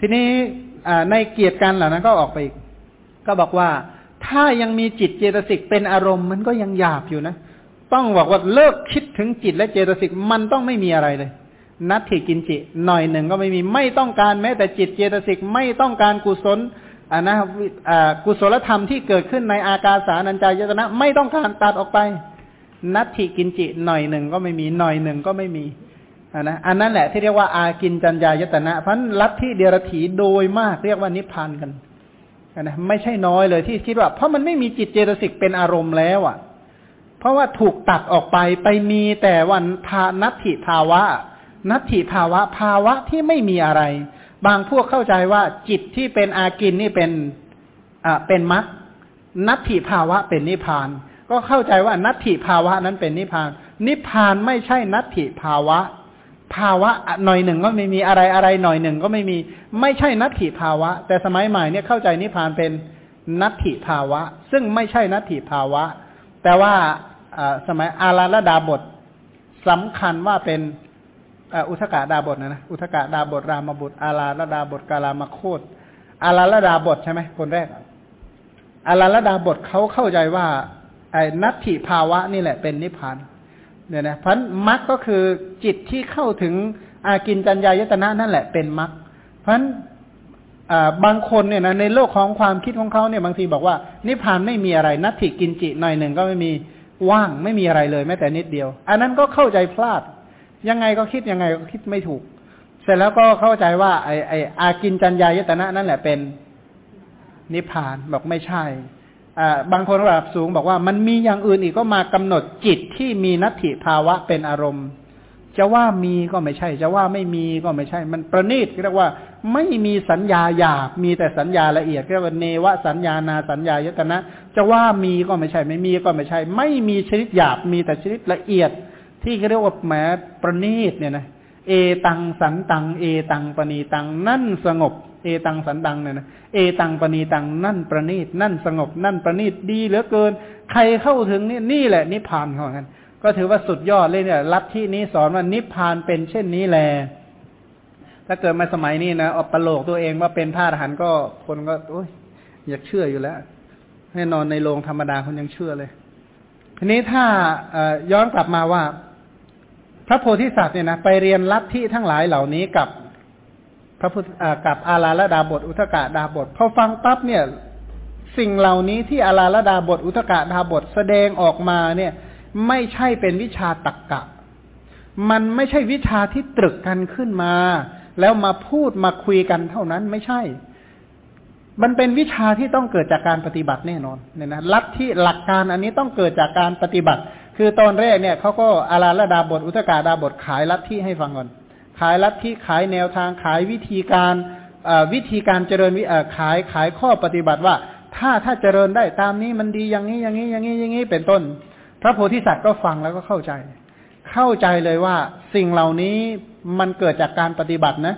ทีนี้ในเกียรติกันเหล่านั้นก็ออกไปอีกก็บอกว่าถ้ายังมีจิตเจตสิกเป็นอารมณ์มันก็ยังหยาบอยู่นะ ต้องบอกว่าเลิกคิดถึงจิตและเจตสิกมันต้องไม่มีอะไรเลยนัตถิกินจิ หน่อยหนึ่งก็ไม่มีไม่ต้องการแม้แต่จิตเจตสิกไม่ต้องการกุศล อ่านะอ่ากุศลธรรมที่เกิดขึ้นในอากาสานัญจายตนะ ไม่ต้องการตัดออกไปนัตถิกินจิหน่อยหนึ่งก็ไม่มีหน่อยหนึ่งก็ไม่มีอ่านะอันนั้นแหละที่เรียกว่าอากินจัญญายตนะเพราะลัทธิเดียรถีโดยมากเรียกว่านิพพานกันนะไม่ใช่น้อยเลยที่คิดว่า เพราะมันไม่มีจิตเจตสิกเป็นอารมณ์แล้วอะ เพราะว่าถูกตัดออกไปไปมีแต่วันทานัตถิภาวะ นัตถิภาวะภาวะที่ไม่มีอะไร บางพวกเข้าใจว่าจิตที่เป็นอากินนี่เป็นอ่าเป็นมัคนัตถิภาวะเป็นนิพพาน ก็เข้าใจว่านัตถิภาวะนั้นเป็นนิพพาน นิพพานไม่ใช่นัตถิภาวะ ภาวะหน่อยหนึ่งก็ไม่มีอะไรอะไรหน่อยหนึ่งก็ไม่มีไม่ใช่นัตถิภาวะ แต่สมัยใหม่เนี่ยเข้าใจนิพพานเป็นนัตถิภาวะ ซึ่งไม่ใช่นัตถิภาวะ แต่ว่าสมัยอาราลดาบทสำคัญว่าเป็น อุทกาดาบทนะนะอุทกาดาบทรามบุตร อาราลดาบทกาลามโคตอาราลดาบทใช่ไหมคนแรกอาราลดาบทเขาเข้าใจว่าไอ้นัตถิภาวะนี่แหละเป็นนิพพานเนี่ยนะพันมรรคก็คือจิตที่เข้าถึงอากินจัญญายตนะนั่นแหละเป็นมรรคพันบางคนเนี่ยนะในโลกของความคิดของเขาเนี่ยบางทีบอกว่า นิพพานไม่มีอะไรนัตถิกินจิหน่อยหนึ่งก็ไม่มีว่างไม่มีอะไรเลยแม้แต่นิดเดียว อันนั้นก็เข้าใจพลาด ยังไงก็คิดยังไงก็คิดไม่ถูก เสร็จแล้วก็เข้าใจว่าไอไออากินจัญญายตนะนั่นแหละเป็นนิพพานบอกไม่ใช่บางคนระดับสูงบอกว่ามันมีอย่างอื่นอีกก็มากำหนดจิตที่มีนัตถิภาวะเป็นอารมณ์ จะว่ามีก็ไม่ใช่ จะว่าไม่มีก็ไม่ใช่ มันประณีตเรียกว่า ไม่มีสัญญาหยาบมีแต่สัญญาละเอียดเรียกว่าเนวสัญญานาสัญญายตนะ จะว่ามีก็ไม่ใช่ ไม่มีก็ไม่ใช่ ไม่มีชนิดหยาบมีแต่ชนิดละเอียด ที่เรียกว่าแหมประณีตเนี่ยนะเอตังสันตัง เอตังปณีตัง นั่นสงบ เอตังสันตังเนี่ยนะเอตังปณีตัง นั่นประณีต นั่นสงบ นั่นประณีตดีเหลือเกิน ใครเข้าถึงนี่นี่แหละนิพพานของกัน ก็ถือว่าสุดยอดเลยเนี่ยลัทธินี้สอนว่านิพพานเป็นเช่นนี้แล ถ้าเกิดมาสมัยนี้นะอปโลกตัวเองว่าเป็นพระอรหันต์ก็คนก็โอ้ยอยากเชื่ออยู่แล้วแน่นอนในโรงธรรมดาคนยังเชื่อเลย ทีนี้ถ้าย้อนกลับมาว่า พระโพธิสัตว์เนี่ยนะไปเรียนลัทธิทั้งหลายเหล่านี้กับพระพุทธกับอาลาลดาบทอุทกะดาบทพอฟังปั๊บเนี่ย สิ่งเหล่านี้ที่อาลาลดาบทอุทกะดาบทแสดงออกมาเนี่ย ไม่ใช่เป็นวิชาตักกะ มันไม่ใช่วิชาที่ตรึกกันขึ้นมา แล้วมาพูดมาคุยกันเท่านั้นไม่ใช่ มันเป็นวิชาที่ต้องเกิดจากการปฏิบัติแน่นอนเนี่ยนะลัทธิหลักการอันนี้ต้องเกิดจากการปฏิบัติ คือตอนแรกเนี่ยเขาก็อาลาลดาบทอุทกาดาบทขายลัทธิให้ฟังก่อน ขายลัทธิขายแนวทางขายวิธีการวิธีการเจริญวิขายขายข้อปฏิบัติว่า ถ้าถ้าเจริญได้ตามนี้มันดีอย่างนี้อย่างนี้อย่างนี้อย่างนี้เป็นต้น พระโพธิสัตว์ก็ฟังแล้วก็เข้าใจ เข้าใจเลยว่าสิ่งเหล่านี้มันเกิดจากการปฏิบัตินะ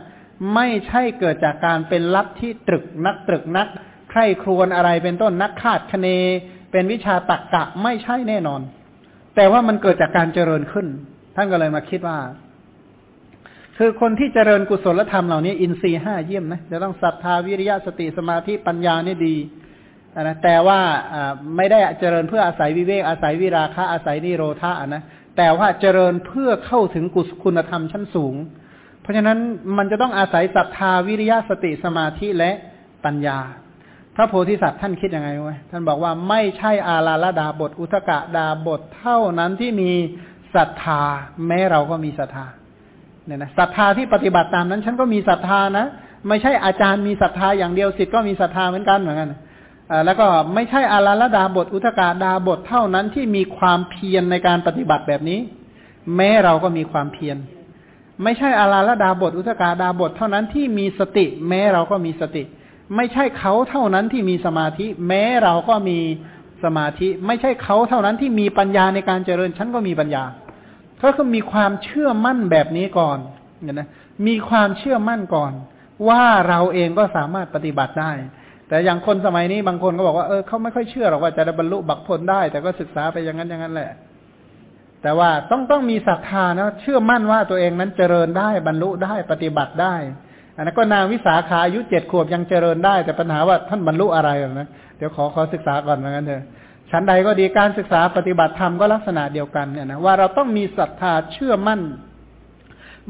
ไม่ใช่เกิดจากการเป็นลัทธิตรึกนักตรึกนักใคร่ครวญอะไรเป็นต้นนักคาดคะเน เป็นวิชาตักกะไม่ใช่แน่นอน แต่ว่ามันเกิดจากการเจริญขึ้น ท่านก็เลยมาคิดว่า คือคนที่เจริญกุศลธรรมเหล่านี้ อินทรีย์ห้าเยี่ยมนะจะต้องศรัทธาวิริยะสติสมาธิปัญญานี่ดีนะแต่ว่าไม่ได้เจริญเพื่ออาศัยวิเวกอาศัยวิราคะอาศัยนิโรธานะแต่ว่าเจริญเพื่อเข้าถึงกุศคุณธรรมชั้นสูง เพราะฉะนั้นมันจะต้องอาศัยศรัทธาวิริยะสติสมาธิและปัญญา พระโพธิสัตว์ท่านคิดยังไงวะท่านบอกว่าไม่ใช่อาลาลดาบท อุทกะดาบทเท่านั้นที่มีศรัทธา แม้เราก็มีศรัทธาเนี่ยนะศรัทธาที่ปฏิบัติตามนั้น ฉันก็มีศรัทธานะ ไม่ใช่อาจารย์มีศรัทธาอย่างเดียวสิทธิ์ก็มีศรัทธาเหมือนกันเหมือนกันแล้วก็ไม่ใช่อาราลดาบท อุทกาดาบทเท่านั้นที่มีความเพียรในการปฏิบัติแบบนี้ แม้เราก็มีความเพียรไม่ใช่อาราลดาบท อุทกาดาบทเท่านั้นที่มีสติ แม้เราก็มีสติ ไม่ใช่เขาเท่านั้นที่มีสมาธิ แม้เราก็มีสมาธิ ไม่ใช่เขาเท่านั้นที่มีปัญญาในการเจริญฉันก็มีปัญญาเขาก็มีความเชื่อมั่นแบบนี้ก่อนเนี่ยนะมีความเชื่อมั่นก่อน ว่าเราเองก็สามารถปฏิบัติได้ แต่อย่างคนสมัยนี้บางคนก็บอกว่าเออเขาไม่ค่อยเชื่อหรอกว่าจะบรรลุบักผลได้ แต่ก็ศึกษาไปอย่างนั้นอย่างนั้นแหละ แต่ว่าต้องต้องมีศรัทธานะเชื่อมั่นว่าตัวเองนั้นเจริญได้บรรลุได้ปฏิบัติได้ อันนั้นก็นางวิสาขาอายุเจ็ดขวบยังเจริญได้ แต่ปัญหาว่าท่านบรรลุอะไรนะเดี๋ยวขอขอศึกษาก่อนเหมือนกันเถอะชั้นใดก็ดีการศึกษาปฏิบัติธรรมก็ลักษณะเดียวกันเนี่ยนะว่าเราต้องมีศรัทธาเชื่อมั่น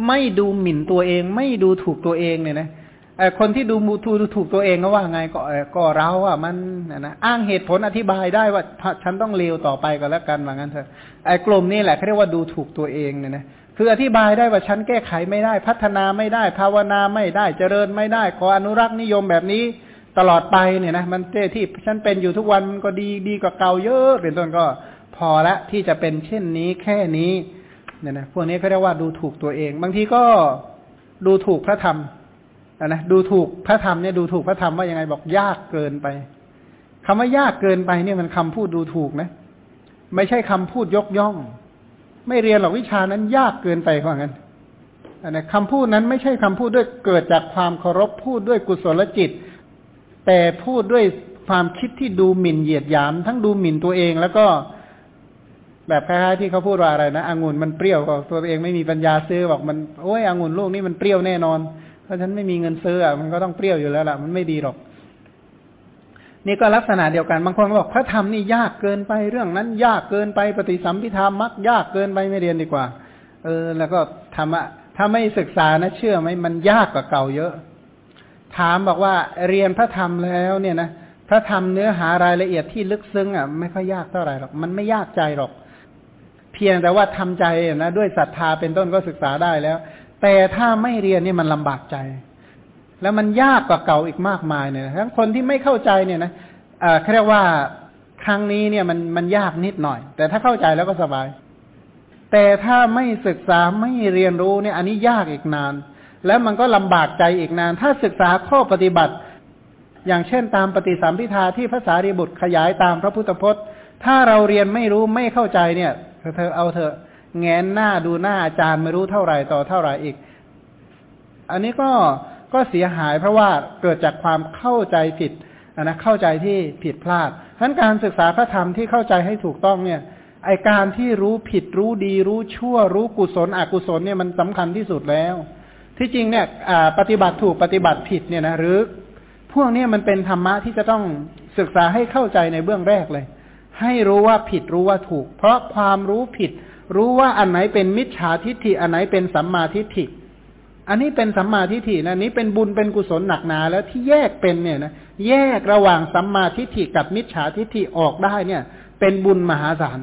ไม่ดูหมิ่นตัวเอง ไม่ดูถูกตัวเองเนี่ยนะคนที่ดูมูทูดูถูกตัวเองก็ว่าไงก็ก็เราอะมันนะอ้างเหตุผลอธิบายได้ว่าฉันต้องเลวต่อไปก็แล้วกันว่างั้นเถอะไอ้กลุ่มนี้แหละเขาเรียกว่าดูถูกตัวเองเนี่ยนะ คืออธิบายได้ว่าฉันแก้ไขไม่ได้ พัฒนาไม่ได้ ภาวนาไม่ได้เจริญไม่ได้ ขออนุรักษ์นิยมแบบนี้ตลอดไปเนี่ยนะมันเจ้ที่ฉันเป็นอยู่ทุกวันมันก็ดีดีกว่าเก่าเยอะเป็นต้นก็พอละที่จะเป็นเช่นนี้แค่นี้เนี่ยนะพวกนี้เขาเรียกว่าดูถูกตัวเอง บางทีก็ดูถูกพระธรรมนะดูถูกพระธรรมเนี่ยดูถูกพระธรรมว่ายังไงบอกยากเกินไปคำว่ายากเกินไปเนี่ยมันคำพูดดูถูกนะ ไม่ใช่คำพูดยกย่อง ไม่เรียนหรอกวิชานั้นยากเกินไปเพรางั้นนะคำพูดนั้นไม่ใช่คำพูดด้วยเกิดจากความเคารพพูดด้วยกุศลจิต แต่พูดด้วยความคิดที่ดูหมิ่นเหยียดหยาม ทั้งดูหมิ่นตัวเองแล้วก็แบบคล้ายๆที่เขาพูดว่าอะไรนะองุ่นมันเปรี้ยวก็ตัวเองไม่มีปัญญาซื้อบอกมันโอ้ยองุ่นลูกนี้มันเปรี้ยวแน่นอนถ้าะฉันไม่มีเงินซื้ออะมันก็ต้องเปรี้ยวอยู่แล้วล่ะมันไม่ดีหรอก นี่ก็ลักษณะเดียวกัน บางคนบอกพระธรรมนี่ยากเกินไปเรื่องนั้น ยากเกินไปปฏิสัมพิธามักยากเกินไปไม่เรียนดีกว่า เออ แล้วก็ธรรมะถ้าไม่ศึกษานะเชื่อไหมมันยากกว่าเก่าเยอะ ถามบอกว่าเรียนพระธรรมแล้วเนี่ยนะพระธรรมเนื้อหารายละเอียดที่ลึกซึ้งอะไม่ค่อยยากเท่าไหร่หรอกมันไม่ยากใจหรอก เพียงแต่ว่าทำใจนะด้วยศรัทธาเป็นต้นก็ศึกษาได้แล้ว แต่ถ้าไม่เรียนนี่มันลำบากใจ แล้วมันยากกว่าเก่าอีกมากมายเนี่ยทั้งคนที่ไม่เข้าใจเนี่ยนะเขาเรียกว่าครั้งนี้เนี่ยมันมันยากนิดหน่อย แต่ถ้าเข้าใจแล้วก็สบาย แต่ถ้าไม่ศึกษาไม่เรียนรู้เนี่ย อันนี้ยากอีกนาน แล้วมันก็ลำบากใจอีกนาน ถ้าศึกษาข้อปฏิบัติ อย่างเช่นตามปฏิสัมพิทาที่ภาษารีบุตรขยายตามพระพุทธพจน์ ถ้าเราเรียนไม่รู้ไม่เข้าใจเนี่ยเธอเอาเถอะแงนหน้าดูหน้าอาจารย์ไม่รู้เท่าไหร่ต่อเท่าไหร่อีก อันนี้ก็ ก็เสียหายเพราะว่าเกิดจากความเข้าใจผิดนะเข้าใจที่ผิดพลาดทั้นการศึกษาพระธรรมที่เข้าใจให้ถูกต้องเนี่ยไอการที่รู้ผิดรู้ดี รู้ชั่ว รู้กุศลอกุศลเนี่ยมันสำคัญที่สุดแล้ว ที่จริงเนี่ยปฏิบัติถูกปฏิบัติผิดเนี่ยนะหรือ พวกนี้มันเป็นธรรมะที่จะต้องศึกษาให้เข้าใจในเบื้องแรกเลย ให้รู้ว่าผิดรู้ว่าถูก เพราะความรู้ผิด รู้ว่าอันไหนเป็นมิจฉาทิฏฐิอันไหนเป็นสัมมาทิฏฐิ อันนี้เป็นสัมมาทิฏฐินะนี้เป็นบุญเป็นกุศลหนักหนาแล้วที่แยกเป็นเนี่ยนะแยกระหว่างสัมมาทิฏฐิกับมิจฉาทิฏฐิออกได้เนี่ย เป็นบุญมหาศาล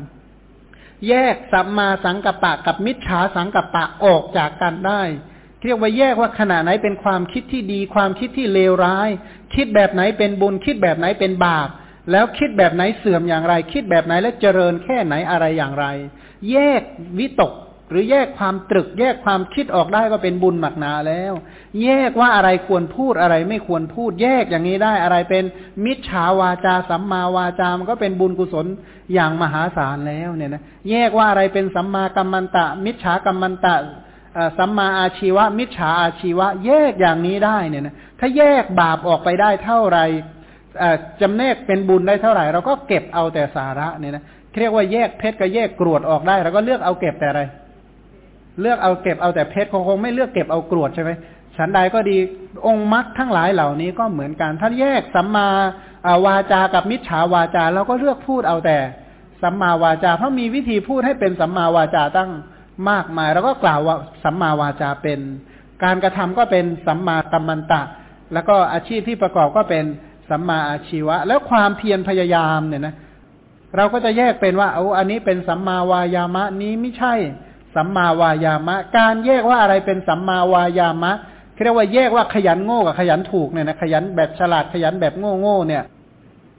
แยกสัมมาสังกัปปะกับมิจฉาสังกัปปะออกจากกันได้เรียกว่าแยกว่าขณะไหนเป็นความคิดที่ดี ความคิดที่เลวร้าย คิดแบบไหนเป็นบุญคิดแบบไหนเป็นบาป แล้วคิดแบบไหนเสื่อมอย่างไร คิดแบบไหนและเจริญแค่ไหนอะไรอย่างไร แยกวิตก หรือแยกความตรึก แยกความคิดออกได้ก็เป็นบุญหมักหนาแล้ว แยกว่าอะไรควรพูดอะไรไม่ควรพูด แยกอย่างนี้ได้อะไรเป็นมิจฉาวาจาสัมมาวาจามันก็เป็นบุญกุศลอย่างมหาศาลแล้วเนี่ยนะแยกว่าอะไรเป็นสัมมากัมมันตะ มิจฉากัมมันตะสัมมาอาชีวะ มิจฉาอาชีวะ แยกอย่างนี้ได้เนี่ยนะถ้าแยกบาปออกไปได้เท่าไหร่จำแนกเป็นบุญได้เท่าไหร่ เราก็เก็บเอาแต่สาระเนี่ยนะเรียกว่าแยกเพชรกับแยกกรวดออกได้เราก็เลือกเอาเก็บแต่อะไร เลือกเอาเก็บเอาแต่เพชรคงคงไม่เลือกเก็บเอากรวดใช่ไหมฉันใดก็ดีองค์มรรคทั้งหลายเหล่านี้ก็เหมือนกัน ถ้าแยกสัมมาวาจากับมิจฉาวาจาเราก็เลือกพูดเอาแต่สัมมาวาจา เพราะมีวิธีพูดให้เป็นสัมมาวาจาตั้งมากมายเราก็กล่าวว่าสัมมาวาจาเป็น การกระทำก็เป็นสัมมากัมมันตะ แล้วก็อาชีพที่ประกอบก็เป็นสัมมาอาชีวะ แล้วความเพียรพยายามเนี่ยนะ เราก็จะแยกเป็นว่าเอาอันนี้เป็นสัมมาวายามะนี้ไม่ใช่ สัมมาวายามะ การแยกว่าอะไรเป็นสัมมาวายามะเรียกว่าแยกว่าขยันโง่กับขยันถูกเนี่ยนะขยันแบบฉลาดขยันแบบโง่โง่เนี่ย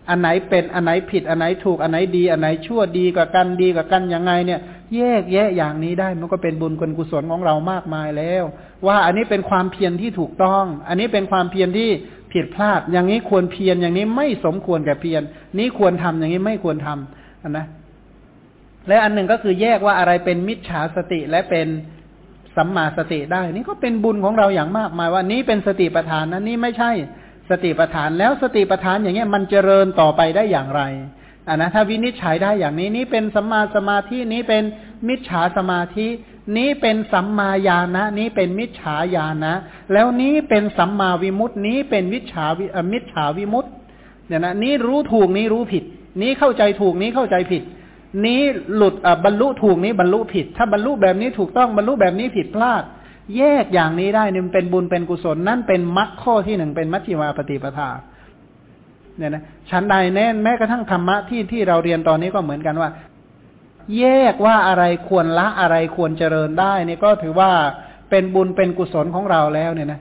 อันไหนเป็นอันไหนผิดอันไหนถูกอันไหนดี อันไหนชั่วดีกว่ากันดีกว่ากันยังไงเนี่ย แยกแยะอย่างนี้ได้มันก็เป็นบุญกุศลของเรามากมายแล้ว ว่าอันนี้เป็นความเพียรที่ถูกต้อง อันนี้เป็นความเพียรที่ผิดพลาด อย่างนี้ควรเพียรอย่างนี้ไม่สมควรแก่เพียรนี้ควรทำอย่างนี้ไม่ควรทำนะ และอันหนึ่งก็คือแยกว่าอะไรเป็นมิจฉาสติและเป็นสัมมาสติได้ นี่ก็เป็นบุญของเราอย่างมากมายว่านี้เป็นสติปัฏฐานนั้นนี่ไม่ใช่สติปัฏฐานแล้วสติปัฏฐานอย่างเงี้ยมันเจริญต่อไปได้อย่างไรอ่านะถ้าวินิจฉัยได้อย่างนี้นี้เป็นสัมมาสมาธินี้เป็นมิจฉาสมาธิ นี้เป็นสัมมาญาณะนี้เป็นมิจฉาญาณะแล้วนี้เป็นสัมมาวิมุตตินี้เป็นวิชาวิมิจฉาวิมุตติเนี่ยนะนี้รู้ถูกนี้รู้ผิด นี้เข้าใจถูกนี้เข้าใจผิด นี้หลุดบรรลุถูกนี้บรรลุผิด ถ้าบรรลุแบบนี้ถูกต้องบรรลุแบบนี้ผิดพลาด แยกอย่างนี้ได้เนี่ยเป็นบุญเป็นกุศลนั่นเป็นมรรคข้อที่หนึ่งเป็นมัชฌิมาปฏิปทาเนี่ยนะชั้นใดแน่นแม้กระทั่งธรรมะที่ที่เราเรียนตอนนี้ก็เหมือนกันว่า แยกว่าอะไรควรละอะไรควรเจริญได้นี่ก็ถือว่าเป็นบุญเป็นกุศลของเราแล้วเนี่ยนะ